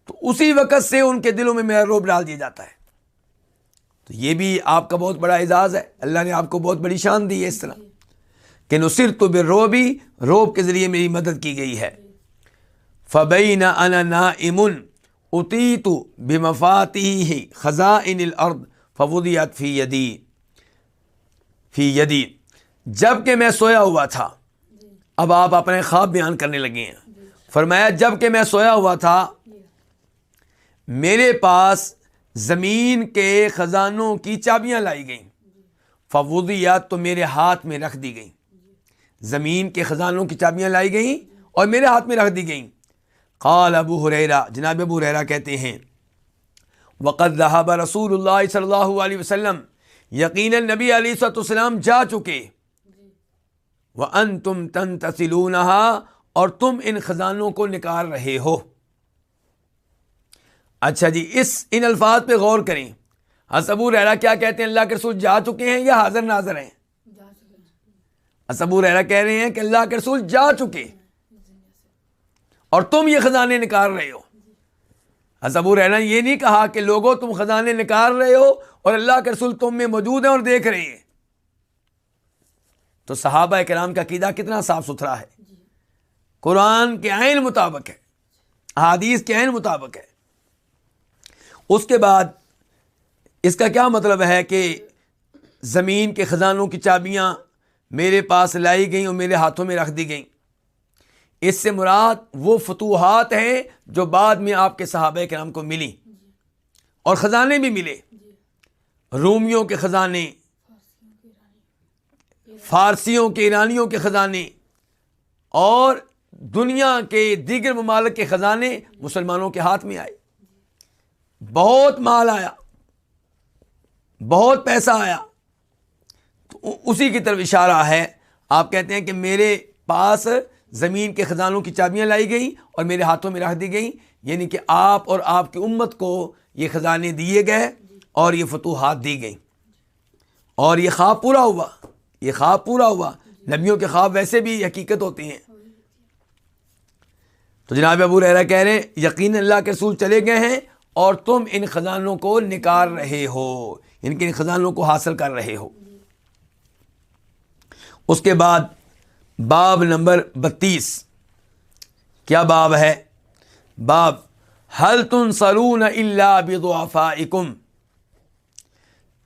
تو اسی وقت سے ان کے دلوں میں میرا روپ ڈال دیا جاتا ہے۔ تو یہ بھی آپ کا بہت بڑا اعزاز ہے۔ اللہ نے آپ کو بہت بڑی شان دی ہے اس طرح۔ کہ نصر تو بے روبی روب کے ذریعے میری مدد کی گئی ہے۔ فبئی نہ ان نا امن اتی تو بے مفاتی خزاں ان الرد فبودیت فی یدی فی یدی جبکہ میں سویا ہوا تھا، اب آپ اپنے خواب بیان کرنے لگے ہیں۔ فرمایا، جبکہ میں سویا ہوا تھا، میرے پاس زمین کے خزانوں کی چابیاں لائی گئیں۔ فوودیات تو میرے ہاتھ میں رکھ دی گئیں۔ زمین کے خزانوں کی چابیاں لائی گئیں اور میرے ہاتھ میں رکھ دی گئیں۔ قال ابو حریرا جناب ابو حریرا کہتے ہیں وقت رحب رسول اللہ صلی اللہ علیہ وسلم یقیناً نبی علیہ صلاحت السلام جا چکے۔ وہ ان تم تن اور تم ان خزانوں کو نکال رہے ہو۔ اچھا جی اس ان الفاظ پہ غور کریں۔ حسبو رحرا کیا کہتے ہیں؟ اللہ کے رسول جا چکے ہیں یا حاضر ناظر ہیں؟ حسبو رحرا کہہ رہے ہیں کہ اللہ کے رسول جا چکے۔ اور تم یہ خزانے نکال رہے ہو۔ حسب رہنا یہ نہیں کہا کہ لوگوں تم خزانے نکال رہے ہو اور اللہ کے رسول تم میں موجود ہیں اور دیکھ رہے ہیں۔ تو صحابہ کرام کا قیدہ کتنا صاف ستھرا ہے۔ قرآن کے عین مطابق ہے۔ حادیث کے عین مطابق ہے۔ اس کے بعد اس کا کیا مطلب ہے کہ زمین کے خزانوں کی چابیاں میرے پاس لائی گئیں اور میرے ہاتھوں میں رکھ دی گئیں۔ اس سے مراد وہ فتوحات ہیں جو بعد میں آپ کے صحابہ کے نام کو ملی اور خزانے بھی ملے۔ رومیوں کے خزانے، فارسیوں کے، ایرانیوں کے خزانے اور دنیا کے دیگر ممالک کے خزانے مسلمانوں کے ہاتھ میں آئے۔ بہت مال آیا، بہت پیسہ آیا۔ تو اسی کی طرف اشارہ ہے۔ آپ کہتے ہیں کہ میرے پاس زمین کے خزانوں کی چابیاں لائی گئیں اور میرے ہاتھوں میں رکھ دی گئیں۔ یعنی کہ آپ اور آپ کی امت کو یہ خزانے دیے گئے اور یہ فتوحات دی گئیں۔ اور یہ خواب پورا ہوا۔ یہ خواب پورا ہوا۔ نبیوں کے خواب ویسے بھی حقیقت ہوتے ہیں۔ تو جناب ابو رحرا کہہ رہے ہیں یقین اللہ کے رسول چلے گئے ہیں اور تم ان خزانوں کو نکال رہے ہو۔ یعنی ان کے ان خزانوں کو حاصل کر رہے ہو۔ اس کے بعد باب نمبر بتیس۔ کیا باب ہے؟ باب حل تن سرون اللہ بدوافا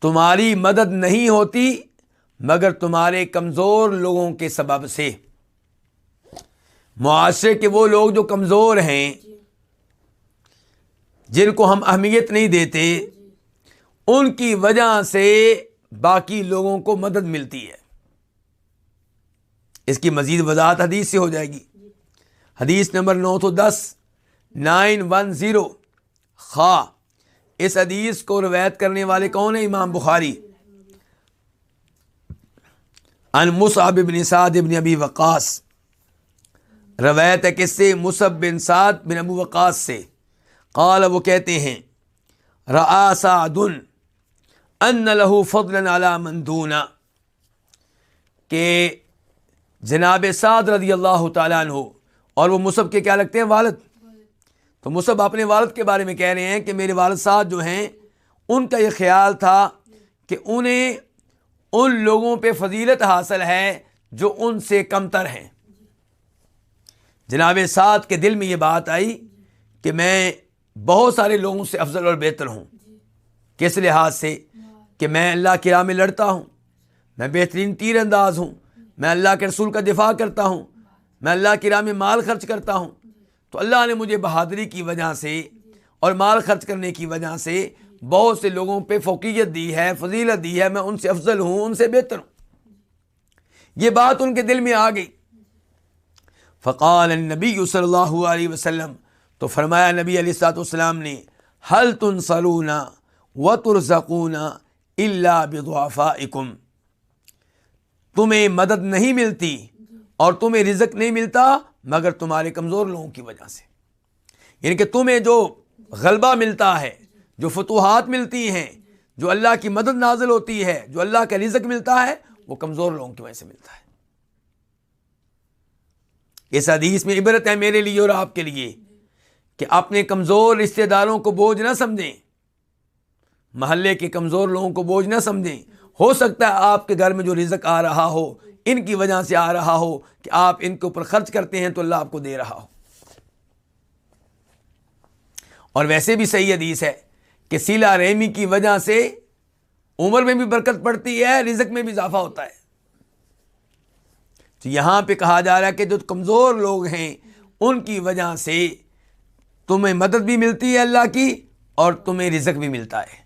تمہاری مدد نہیں ہوتی مگر تمہارے کمزور لوگوں کے سبب سے۔ معاشرے کے وہ لوگ جو کمزور ہیں، جن کو ہم اہمیت نہیں دیتے، ان کی وجہ سے باقی لوگوں کو مدد ملتی ہے۔ اس کی مزید وضاحت حدیث سے ہو جائے گی۔ حدیث نمبر نو سو دس، نائن ون زیرو۔ خواہ اس حدیث کو روایت کرنے والے کون ہیں؟ امام بخاری۔ ان مصعب بن سعد بن ابی وقاص۔ روایت ہے کس سے؟ مصعب بن سعد بن ابو وقاص سے۔ قال، وہ کہتے ہیں، رآ سعد ان له فضلا على من دون۔ کہ جناب سعد رضی اللہ تعالیٰ عنہ، اور وہ مصحف کے کیا لگتے ہیں؟ والد۔ تو مصحف اپنے والد کے بارے میں کہہ رہے ہیں کہ میرے والد صاحب جو ہیں، ان کا یہ خیال تھا کہ انہیں ان لوگوں پہ فضیلت حاصل ہے جو ان سے کم تر ہیں۔ جناب سعد کے دل میں یہ بات آئی کہ میں بہت سارے لوگوں سے افضل اور بہتر ہوں۔ کس لحاظ سے؟ کہ میں اللہ کی راہ میں لڑتا ہوں، میں بہترین تیر انداز ہوں میں اللہ کے رسول کا دفاع کرتا ہوں، میں اللہ کی راہ میں مال خرچ کرتا ہوں۔ تو اللہ نے مجھے بہادری کی وجہ سے اور مال خرچ کرنے کی وجہ سے بہت سے لوگوں پہ فوقیت دی ہے، فضیلت دی ہے، میں ان سے افضل ہوں، ان سے بہتر ہوں۔ یہ بات ان کے دل میں آ گئی۔ فقال النبی صلی اللہ علیہ وسلم، تو فرمایا نبی علیہ السلاۃ والسلام نے حل تن سلونا و ترزکون اللہ بدعفا تمہیں مدد نہیں ملتی اور تمہیں رزق نہیں ملتا مگر تمہارے کمزور لوگوں کی وجہ سے۔ یعنی کہ تمہیں جو غلبہ ملتا ہے، جو فتوحات ملتی ہیں، جو اللہ کی مدد نازل ہوتی ہے، جو اللہ کا رزق ملتا ہے، وہ کمزور لوگوں کی وجہ سے ملتا ہے۔ اس حدیث میں عبرت ہے میرے لیے اور آپ کے لیے کہ اپنے کمزور رشتے داروں کو بوجھ نہ سمجھیں، محلے کے کمزور لوگوں کو بوجھ نہ سمجھیں ہو سکتا ہے آپ کے گھر میں جو رزق آ رہا ہو، ان کی وجہ سے آ رہا ہو کہ آپ ان کے اوپر خرچ کرتے ہیں تو اللہ آپ کو دے رہا ہو۔ اور ویسے بھی صحیح حدیث ہے کہ سیلا ریمی کی وجہ سے عمر میں بھی برکت پڑتی ہے، رزق میں بھی اضافہ ہوتا ہے۔ تو یہاں پہ کہا جا رہا ہے کہ جو کمزور لوگ ہیں، ان کی وجہ سے تمہیں مدد بھی ملتی ہے اللہ کی اور تمہیں رزق بھی ملتا ہے۔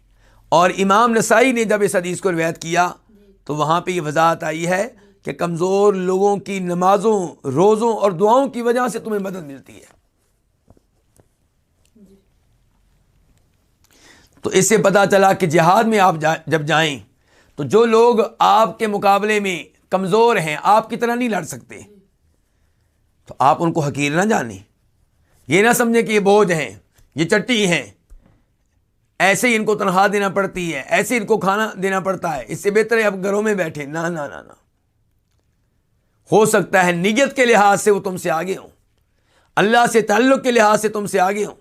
اور امام نسائی نے جب اس حدیث کو روایت کیا، تو وہاں پہ یہ وضاحت آئی ہے کہ کمزور لوگوں کی نمازوں، روزوں اور دعاؤں کی وجہ سے تمہیں مدد ملتی ہے۔ تو اس سے پتا چلا کہ جہاد میں آپ جب جائیں، تو جو لوگ آپ کے مقابلے میں کمزور ہیں، آپ کی طرح نہیں لڑ سکتے۔ تو آپ ان کو حقیر نہ جانیں۔ یہ نہ سمجھیں کہ یہ بوجھ ہیں، یہ چٹی ہیں۔ ایسے ہی ان کو تنخواہ دینا پڑتی ہے، ایسے ان کو کھانا دینا پڑتا ہے۔ اس سے بہتر ہے اب گھروں میں بیٹھے۔ نہ نہ نہ ہو سکتا ہے نیت کے لحاظ سے وہ تم سے آگے ہوں۔ اللہ سے تعلق کے لحاظ سے تم سے آگے ہوں۔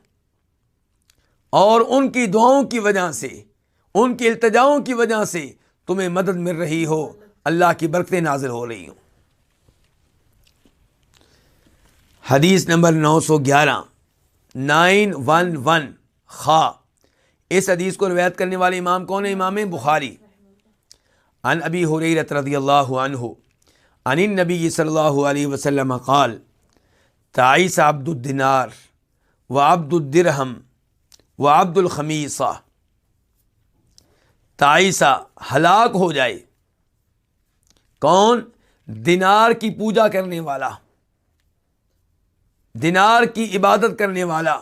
اور ان کی دعاؤں کی وجہ سے، ان کی التجاؤں کی وجہ سے تمہیں مدد مل رہی ہو۔ اللہ کی برکتیں نازل ہو رہی ہوں۔ حدیث نمبر نو سو گیارہ۔ نائن ون ون خواہ اس حدیث کو روایت کرنے والے امام کون ہیں؟ امام بخاری۔ ان ابی حریرت رضی اللہ عنہ ان نبی صلی اللہ علیہ وسلم قال، تعیس عبد الدینار و عبد الدرہم و عبد الخمیسہ۔ تعیسہ، ہلاک ہو جائے۔ کون؟ دینار کی پوجا کرنے والا۔ دینار کی عبادت کرنے والا۔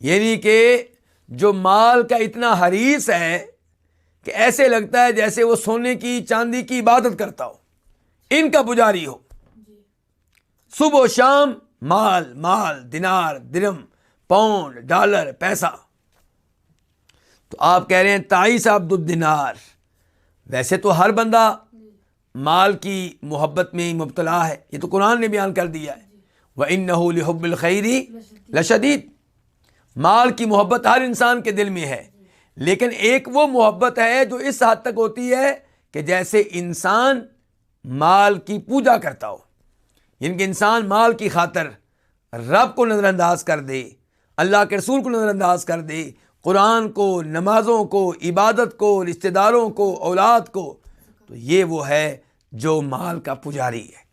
یعنی کہ جو مال کا اتنا حریث ہے کہ ایسے لگتا ہے جیسے وہ سونے کی، چاندی کی عبادت کرتا ہو۔ ان کا پجاری ہو۔ صبح و شام مال مال، دینار، درم، پاؤنڈ، ڈالر، پیسہ۔ تو آپ کہہ رہے ہیں تائیس عبد الدینار۔ ویسے تو ہر بندہ مال کی محبت میں مبتلا ہے۔ یہ تو قرآن نے بیان کر دیا ہے۔ وہ ان نحب الخیری لشدید مال کی محبت ہر انسان کے دل میں ہے۔ لیکن ایک وہ محبت ہے جو اس حد تک ہوتی ہے کہ جیسے انسان مال کی پوجا کرتا ہو۔ یعنی کہ انسان مال کی خاطر رب کو نظر انداز کر دے، اللہ کے رسول کو نظر انداز کر دے، قرآن کو، نمازوں کو، عبادت کو، رشتہ داروں کو، اولاد کو۔ تو یہ وہ ہے جو مال کا پجاری ہے۔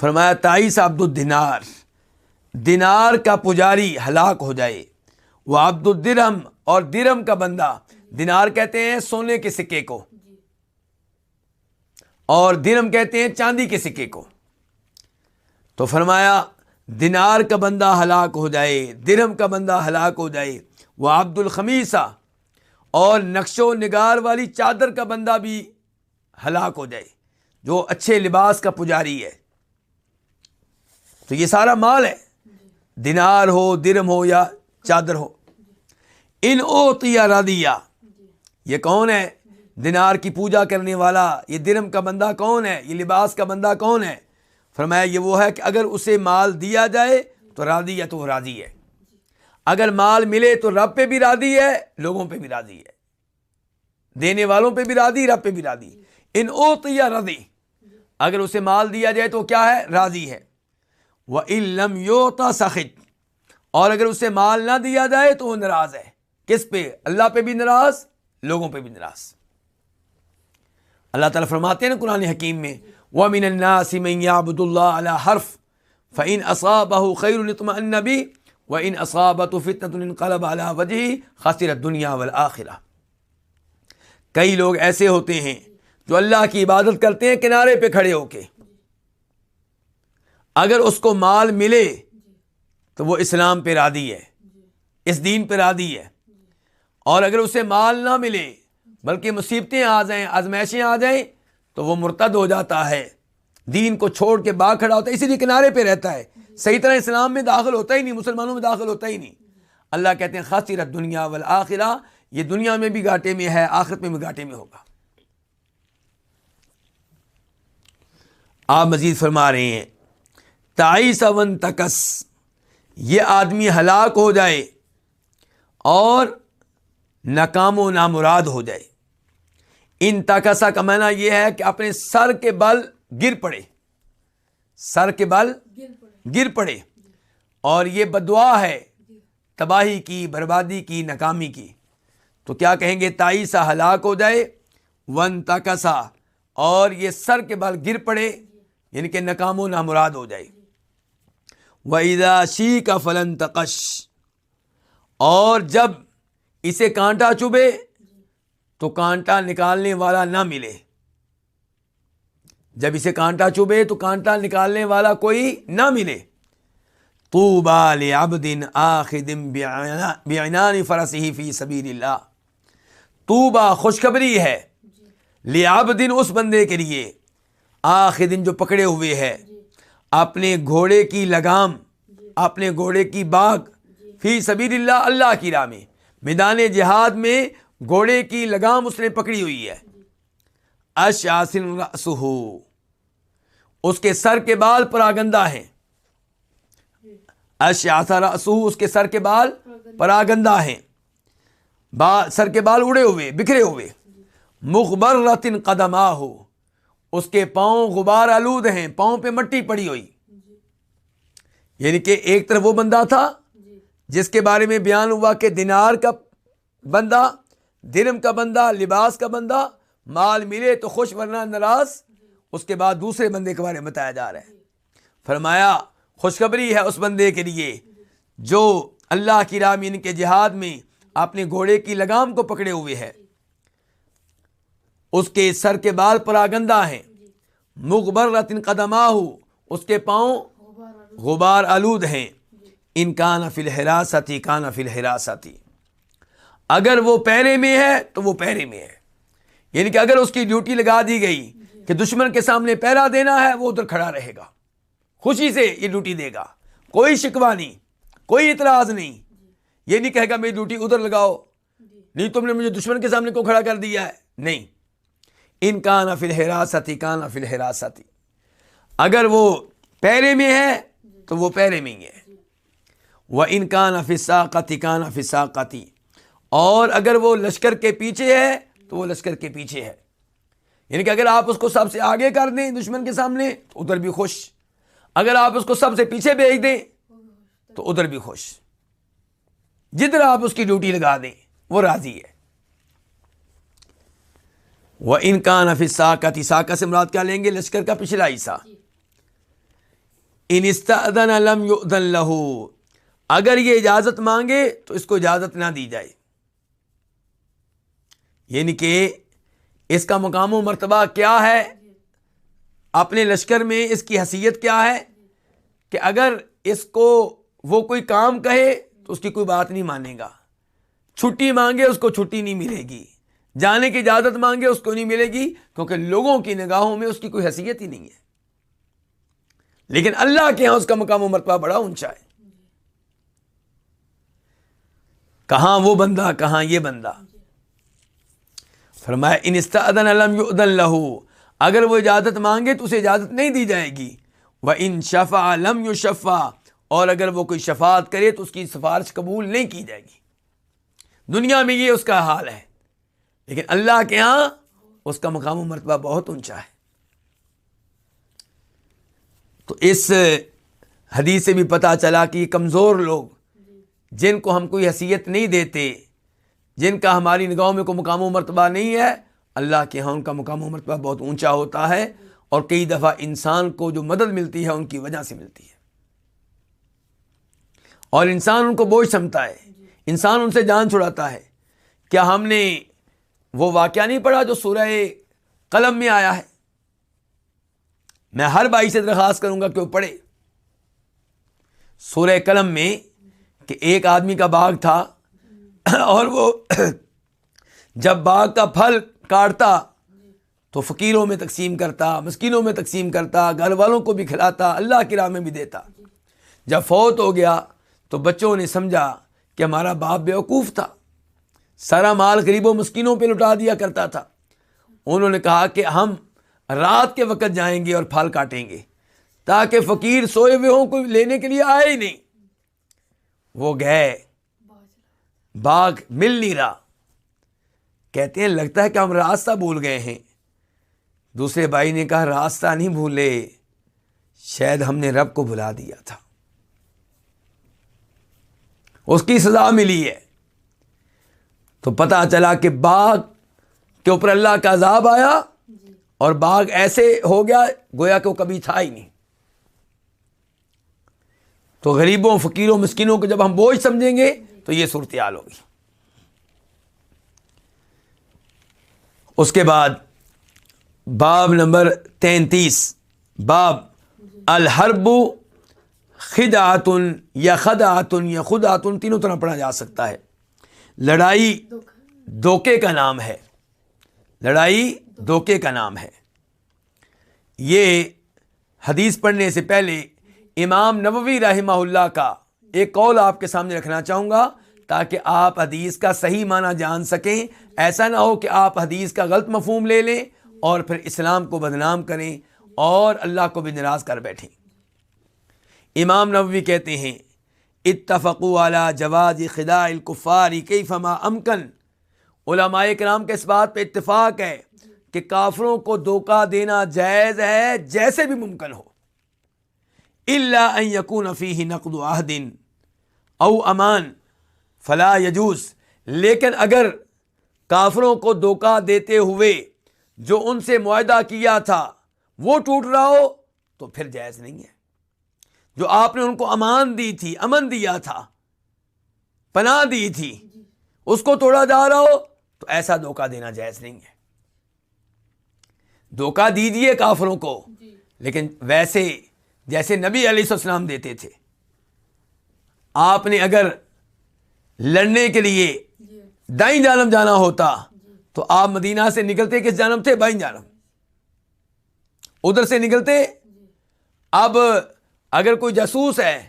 فرمایا، تائیس عبد الدینار۔ دینار کا پجاری ہلاک ہو جائے۔ وہ عبد الدرم اور درم کا بندہ دینار کہتے ہیں سونے کے سکے کو۔ اور درم کہتے ہیں چاندی کے سکے کو۔ تو فرمایا، دینار کا بندہ ہلاک ہو جائے درم کا بندہ ہلاک ہو جائے، وہ عبد الخمیسہ اور نقش و نگار والی چادر کا بندہ بھی ہلاک ہو جائے، جو اچھے لباس کا پجاری ہے۔ تو یہ سارا مال ہے۔ دینار ہو، درم ہو یا چادر ہو۔ ان اوتیا رادیا یہ کون ہے؟ دینار کی پوجا کرنے والا، یہ درم کا بندہ کون ہے؟ یہ لباس کا بندہ کون ہے؟ فرمایا یہ وہ ہے کہ اگر اسے مال دیا جائے تو راضی ہے تو وہ راضی ہے۔ اگر مال ملے تو رب پہ بھی راضی ہے، لوگوں پہ بھی راضی ہے۔ دینے والوں پہ بھی راضی، رب پہ بھی راضی۔ ان اوتیا رضی، اگر اسے مال دیا جائے تو کیا ہے؟ راضی ہے۔ وہ علم یوتا سخت اور اگر اسے مال نہ دیا جائے تو وہ ناراض ہے۔ کس پہ؟ اللہ پہ بھی ناراض، لوگوں پہ بھی ناراض۔ اللہ تعالیٰ فرماتے ہیں نا قرآن حکیم میں وہ من الناسم عبد اللہ علیہ حرف فعین اصاب خیر الطم النبی و ان اصابت فطنت القلب علیہ وجہ خاصرت دنیا والآخرہ کئی لوگ ایسے ہوتے ہیں جو اللہ کی عبادت کرتے ہیں، کنارے پہ کھڑے ہو کے۔ اگر اس کو مال ملے تو وہ اسلام پہ رادی ہے، اس دین پہ رادی ہے۔ اور اگر اسے مال نہ ملے، بلکہ مصیبتیں آ جائیں، آزمائشیں آ جائیں، تو وہ مرتد ہو جاتا ہے۔ دین کو چھوڑ کے باغ کھڑا ہوتا ہے، اسی لیے کنارے پہ رہتا ہے۔ صحیح طرح اسلام میں داخل ہوتا ہی نہیں، مسلمانوں میں داخل ہوتا ہی نہیں۔ اللہ کہتے ہیں خاصی رت دنیا والآخرہ، یہ دنیا میں بھی گاٹے میں ہے، آخرت میں بھی گاٹے میں ہوگا۔ آپ مزید فرما رہے ہیں۔ تائیس اون تکس یہ آدمی ہلاک ہو جائے اور ناکام و نامراد ہو جائے۔ ان تکسا کا معنی یہ ہے کہ اپنے سر کے بل گر پڑے۔ سر کے بل گر پڑے۔ اور یہ بدعا ہے، تباہی کی، بربادی کی، ناکامی کی۔ تو کیا کہیں گے؟ تائیسا ہلاک ہو جائے ون تکسا اور یہ سر کے بل گر پڑے یعنی کہ ناکام و نامراد ہو جائے۔ شی کا فلن تقش۔ اور جب اسے کانٹا چبے تو کانٹا نکالنے والا نہ ملے۔ جب اسے کانٹا چبے تو کانٹا نکالنے والا کوئی نہ ملے۔ تو بال اب دن آخر فرس ہی فی سبیر اللہ تو با خوشخبری ہے لیاب دن اس بندے کے لیے آخر دن جو پکڑے ہوئے ہے۔ اپنے گھوڑے کی لگام، اپنے گھوڑے کی باغ فی سبیر اللہ اللہ کی راہ میں۔ میدان جہاد میں گھوڑے کی لگام اس نے پکڑی ہوئی ہے۔ اشاسن سہو اس کے سر کے بال پراگندہ ہیں۔ اشاسر سہو اس کے سر کے بال پراگندہ ہیں۔ با سر کے بال اڑے ہوئے، بکھرے ہوئے۔ مخبر رتن قدم ہو اس کے پاؤں غبار آلود ہیں، پاؤں پہ مٹی پڑی ہوئی۔ یعنی کہ ایک طرف وہ بندہ تھا، جس کے بارے میں بیان ہوا کہ دینار کا بندہ، درم کا بندہ، لباس کا بندہ، مال ملے تو خوش ورنہ ناراض۔ اس کے بعد دوسرے بندے کے بارے میں بتایا جا رہا ہے۔ فرمایا، خوشخبری ہے اس بندے کے لیے جو اللہ کی رامین یعنی کے جہاد میں، اپنے گھوڑے کی لگام کو پکڑے ہوئے ہے۔ اس کے سر کے بال پر آگندہ ہیں۔ مغبر رتن قدمہ اس کے پاؤں غبار آلود ہیں۔ ان کا نفل حراستی کا نفل حراستی اگر وہ پیرے میں ہے، تو وہ پیرے میں ہے۔ یعنی کہ اگر اس کی ڈیوٹی لگا دی گئی کہ دشمن کے سامنے پیرا دینا ہے، وہ ادھر کھڑا رہے گا۔ خوشی سے یہ ڈیوٹی دے گا۔ کوئی شکوا نہیں، کوئی اعتراض نہیں۔ یہ نہیں کہے گا، میری ڈیوٹی ادھر لگاؤ۔ نہیں تم نے مجھے دشمن کے سامنے کو کھڑا کر دیا ہے؟ نہیں۔ ان کا نہ فل حراثتی کا نہ فل حراثتی اگر وہ پہرے میں ہے، تو وہ پہرے میں ہی ہے۔ وہ ان کا نہ فساقتی کا نہ فساقتی اور اگر وہ لشکر کے پیچھے ہے، تو وہ لشکر کے پیچھے ہے۔ یعنی کہ اگر آپ اس کو سب سے آگے کر دیں دشمن کے سامنے، تو ادھر بھی خوش۔ اگر آپ اس کو سب سے پیچھے بھیج دیں، تو ادھر بھی خوش۔ جدھر آپ اس کی ڈیوٹی لگا دیں، وہ راضی ہے۔ وہ ان کا نفس ساکت ساکہ سے مراد کیا لیں گے؟ لشکر کا پچھلا حصہ۔ ان استعدن لم یؤذن لہو اگر یہ اجازت مانگے تو اس کو اجازت نہ دی جائے۔ یعنی کہ اس کا مقام و مرتبہ کیا ہے؟ اپنے لشکر میں اس کی حیثیت کیا ہے؟ کہ اگر اس کو وہ کوئی کام کہے تو اس کی کوئی بات نہیں مانے گا۔ چھٹی مانگے اس کو چھٹی نہیں ملے گی۔ جانے کی اجازت مانگے، اس کو نہیں ملے گی، کیونکہ لوگوں کی نگاہوں میں اس کی کوئی حیثیت ہی نہیں ہے۔ لیکن اللہ کے یہاں اس کا مقام و مرتبہ بڑا اونچا ہے۔ کہاں وہ بندہ، کہاں یہ بندہ؟ فرمایا، ان علم لہو اگر وہ اجازت مانگے تو اسے اجازت نہیں دی جائے گی۔ وہ ان شفا علم یو شفا اور اگر وہ کوئی شفاعت کرے تو اس کی سفارش قبول نہیں کی جائے گی۔ دنیا میں یہ اس کا حال ہے۔ لیکن اللہ کے ہاں اس کا مقام و مرتبہ بہت اونچا ہے۔ تو اس حدیث سے بھی پتہ چلا کہ کمزور لوگ، جن کو ہم کوئی حیثیت نہیں دیتے، جن کا ہماری نگاہوں میں کوئی مقام و مرتبہ نہیں ہے، اللہ کے ہاں ان کا مقام و مرتبہ بہت اونچا ہوتا ہے اور کئی دفعہ انسان کو جو مدد ملتی ہے ان کی وجہ سے ملتی ہے۔ اور انسان ان کو بوجھ سمتا ہے، انسان ان سے جان چھڑاتا ہے، کیا ہم نے وہ واقعہ نہیں پڑھا جو سورہ قلم میں آیا ہے۔ میں ہر بھائی سے درخواست کروں گا کہ وہ پڑھے۔ سورہ قلم میں کہ ایک آدمی کا باغ تھا اور وہ جب باغ کا پھل کاٹتا تو فقیروں میں تقسیم کرتا، مسکینوں میں تقسیم کرتا، گھر والوں کو بھی کھلاتا، اللہ کی راہ میں بھی دیتا۔ جب فوت ہو گیا تو بچوں نے سمجھا کہ ہمارا باپ بیوقوف تھا۔ سارا مال غریب و مسکینوں پہ لٹا دیا کرتا تھا۔ انہوں نے کہا کہ ہم رات کے وقت جائیں گے اور پھل کاٹیں گے تاکہ فقیر سوئے ہوئے ہوں، کوئی لینے کے لیے آئے ہی نہیں۔ وہ گئے۔ باغ مل نہیں رہا۔ کہتے ہیں، لگتا ہے کہ ہم راستہ بھول گئے ہیں۔ دوسرے بھائی نے کہا، راستہ نہیں بھولے۔ شاید ہم نے رب کو بلا دیا تھا۔ اس کی سزا ملی ہے۔ تو پتا چلا کہ باغ کے اوپر اللہ کا عذاب آیا اور باغ ایسے ہو گیا گویا کہ وہ کبھی تھا ہی نہیں۔ تو غریبوں، فقیروں، مسکینوں کو جب ہم بوجھ سمجھیں گے تو یہ صورتحال ہوگی۔ اس کے بعد باب نمبر تینتیس، باب الحرب خدعتن یا خدعتن یا خدعتن، تینوں طرح پڑھا جا سکتا ہے۔ لڑائی دھوکے کا نام ہے۔ لڑائی دھوکے کا نام ہے۔ یہ حدیث پڑھنے سے پہلے امام نبوی رحمہ اللہ کا ایک قول آپ کے سامنے رکھنا چاہوں گا تاکہ آپ حدیث کا صحیح معنی جان سکیں۔ ایسا نہ ہو کہ آپ حدیث کا غلط مفہوم لے لیں اور پھر اسلام کو بدنام کریں اور اللہ کو بھی ناراض کر بیٹھیں۔ امام نبوی کہتے ہیں اتفق والا جواز خدا الکفاری کئی فما امکن علماء کرام کے اس بات پہ اتفاق ہے کہ کافروں کو دھوکہ دینا جائز ہے جیسے بھی ممکن ہو۔ اللہ یقون فی نقد و دن او امان فلا یجوز لیکن اگر کافروں کو دھوکہ دیتے ہوئے جو ان سے معاہدہ کیا تھا وہ ٹوٹ رہا ہو تو پھر جائز نہیں ہے۔ جو آپ نے ان کو امان دی تھی امن دیا تھا پناہ دی تھی اس کو توڑا جا رہا ہو تو ایسا دھوکہ دینا جائز نہیں ہے۔ دھوکہ دیجیے کافروں کو لیکن ویسے جیسے نبی علیہ السلام دیتے تھے۔ آپ نے اگر لڑنے کے لیے دائیں جانب جانا ہوتا تو آپ مدینہ سے نکلتے کس جانب تھے؟ بائیں جانب۔ ادھر سے نکلتے اب اگر کوئی جاسوس ہے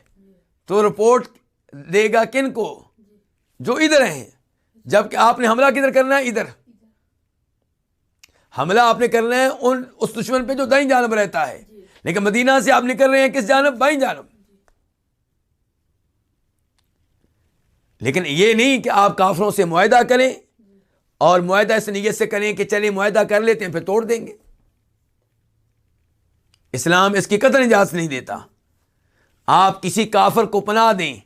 تو رپورٹ دے گا کن کو؟ جو ادھر ہیں۔ جبکہ آپ نے حملہ کدھر کرنا ہے؟ ادھر۔ حملہ آپ نے کرنا ہے ان، اس دشمن پہ جو دائیں جانب رہتا ہے۔ لیکن مدینہ سے آپ نکل رہے ہیں کس جانب؟ بائیں جانب۔ لیکن یہ نہیں کہ آپ کافروں سے معاہدہ کریں اور معاہدہ اس نیت سے کریں کہ چلیں معاہدہ کر لیتے ہیں، پھر توڑ دیں گے۔ اسلام اس کی قطر اجازت نہیں دیتا۔ آپ کسی کافر کو پناہ دیں۔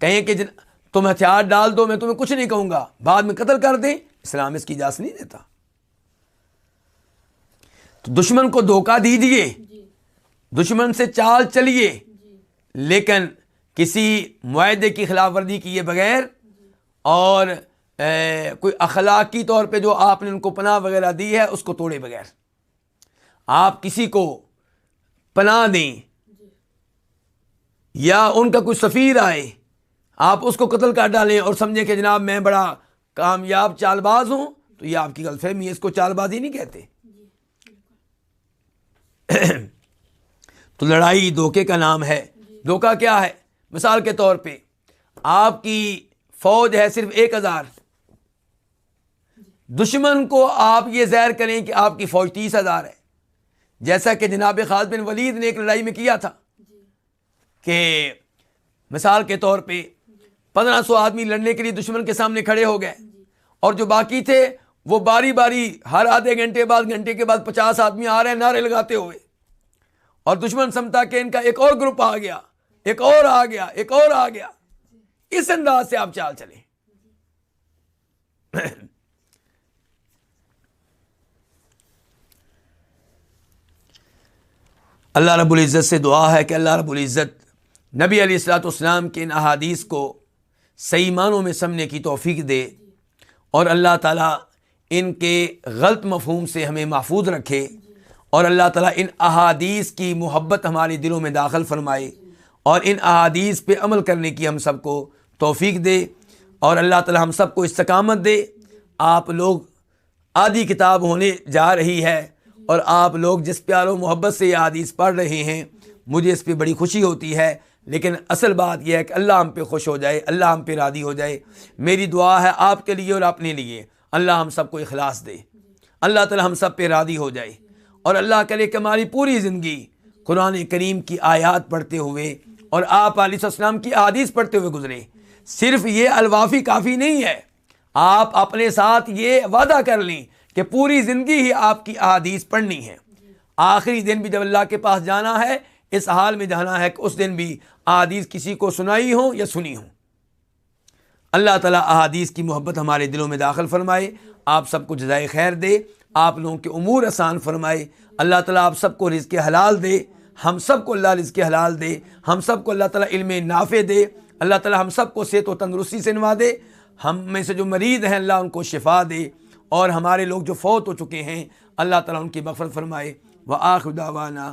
کہیں کہ جن تم ہتھیار ڈال دو میں تمہیں کچھ نہیں کہوں گا۔ بعد میں قتل کر دیں۔ اسلام اس کی اجازت نہیں دیتا۔ تو دشمن کو دھوکہ دیجیے دشمن سے چال چلیے۔ لیکن کسی معاہدے کی خلاف ورزی کیے بغیر اور کوئی اخلاقی طور پہ جو آپ نے ان کو پناہ وغیرہ دی ہے اس کو توڑے بغیر۔ آپ کسی کو پناہ دیں۔ یا ان کا کوئی سفیر آئے، آپ اس کو قتل کر ڈالیں اور سمجھیں کہ جناب میں بڑا کامیاب چال باز ہوں، تو یہ آپ کی غلط فہمی ہے، اس کو چال بازی نہیں کہتے۔ تو لڑائی دھوکے کا نام ہے۔ دھوکہ کیا ہے؟ مثال کے طور پہ، آپ کی فوج ہے صرف ایک ہزار۔ دشمن کو آپ یہ زہر کریں کہ آپ کی فوج تیس ہزار ہے۔ جیسا کہ جناب خالد بن ولید نے ایک لڑائی میں کیا تھا۔ کہ مثال کے طور پہ پندرہ سو آدمی لڑنے کے لیے دشمن کے سامنے کھڑے ہو گئے اور جو باقی تھے وہ باری باری ہر آدھے گھنٹے بعد گھنٹے کے بعد پچاس آدمی آ رہے ہیں نعرے لگاتے ہوئے اور دشمن سمتا کہ ان کا ایک اور گروپ آ گیا، ایک اور آ گیا، ایک اور آ گیا۔ اس انداز سے آپ چال چلیں۔ اللہ رب العزت سے دعا ہے کہ اللہ رب العزت نبی علیہ السلاۃ اسلام کے ان احادیث کو صحیح معنوں میں سمنے کی توفیق دے اور اللہ تعالیٰ ان کے غلط مفہوم سے ہمیں محفوظ رکھے اور اللہ تعالیٰ ان احادیث کی محبت ہمارے دلوں میں داخل فرمائے اور ان احادیث پہ عمل کرنے کی ہم سب کو توفیق دے اور اللہ تعالیٰ ہم سب کو استقامت دے۔ آپ لوگ آدھی کتاب ہونے جا رہی ہے اور آپ لوگ جس پیار و محبت سے یہ حدیث پڑھ رہے ہیں، مجھے اس پہ بڑی خوشی ہوتی ہے۔ لیکن اصل بات یہ ہے کہ اللہ ہم پہ خوش ہو جائے، اللہ ہم پہ رادی ہو جائے۔ میری دعا ہے آپ کے لیے اور اپنے لیے۔ اللہ ہم سب کو اخلاص دے۔ اللہ تعالیٰ ہم سب پہ رادی ہو جائے۔ اور اللہ کرے کہ ہماری پوری زندگی قرآن کریم کی آیات پڑھتے ہوئے اور آپ علیہ السلام کی عادیث پڑھتے ہوئے گزرے۔ صرف یہ الوافی کافی نہیں ہے۔ آپ اپنے ساتھ یہ وعدہ کر لیں کہ پوری زندگی ہی آپ کی احادیث پڑھنی ہے۔ آخری دن بھی جب اللہ کے پاس جانا ہے اس حال میں جانا ہے کہ اس دن بھی احادیث کسی کو سنائی ہوں یا سنی ہوں۔ اللہ تعالیٰ احادیث کی محبت ہمارے دلوں میں داخل فرمائے، آپ سب کو جزائے خیر دے، آپ لوگوں کے امور آسان فرمائے۔ اللہ تعالیٰ آپ سب کو رزق حلال دے، ہم سب کو اللہ رزق حلال دے، ہم سب کو اللہ تعالیٰ علم نافع دے۔ اللہ تعالیٰ ہم سب کو صحت و تندرستی سے نوا دے۔ ہم میں سے جو مریض ہیں، اللہ ان کو شفا دے۔ اور ہمارے لوگ جو فوت ہو چکے ہیں، اللہ تعالیٰ ان کی مغفرت فرمائے۔ وہ آخر داوانہ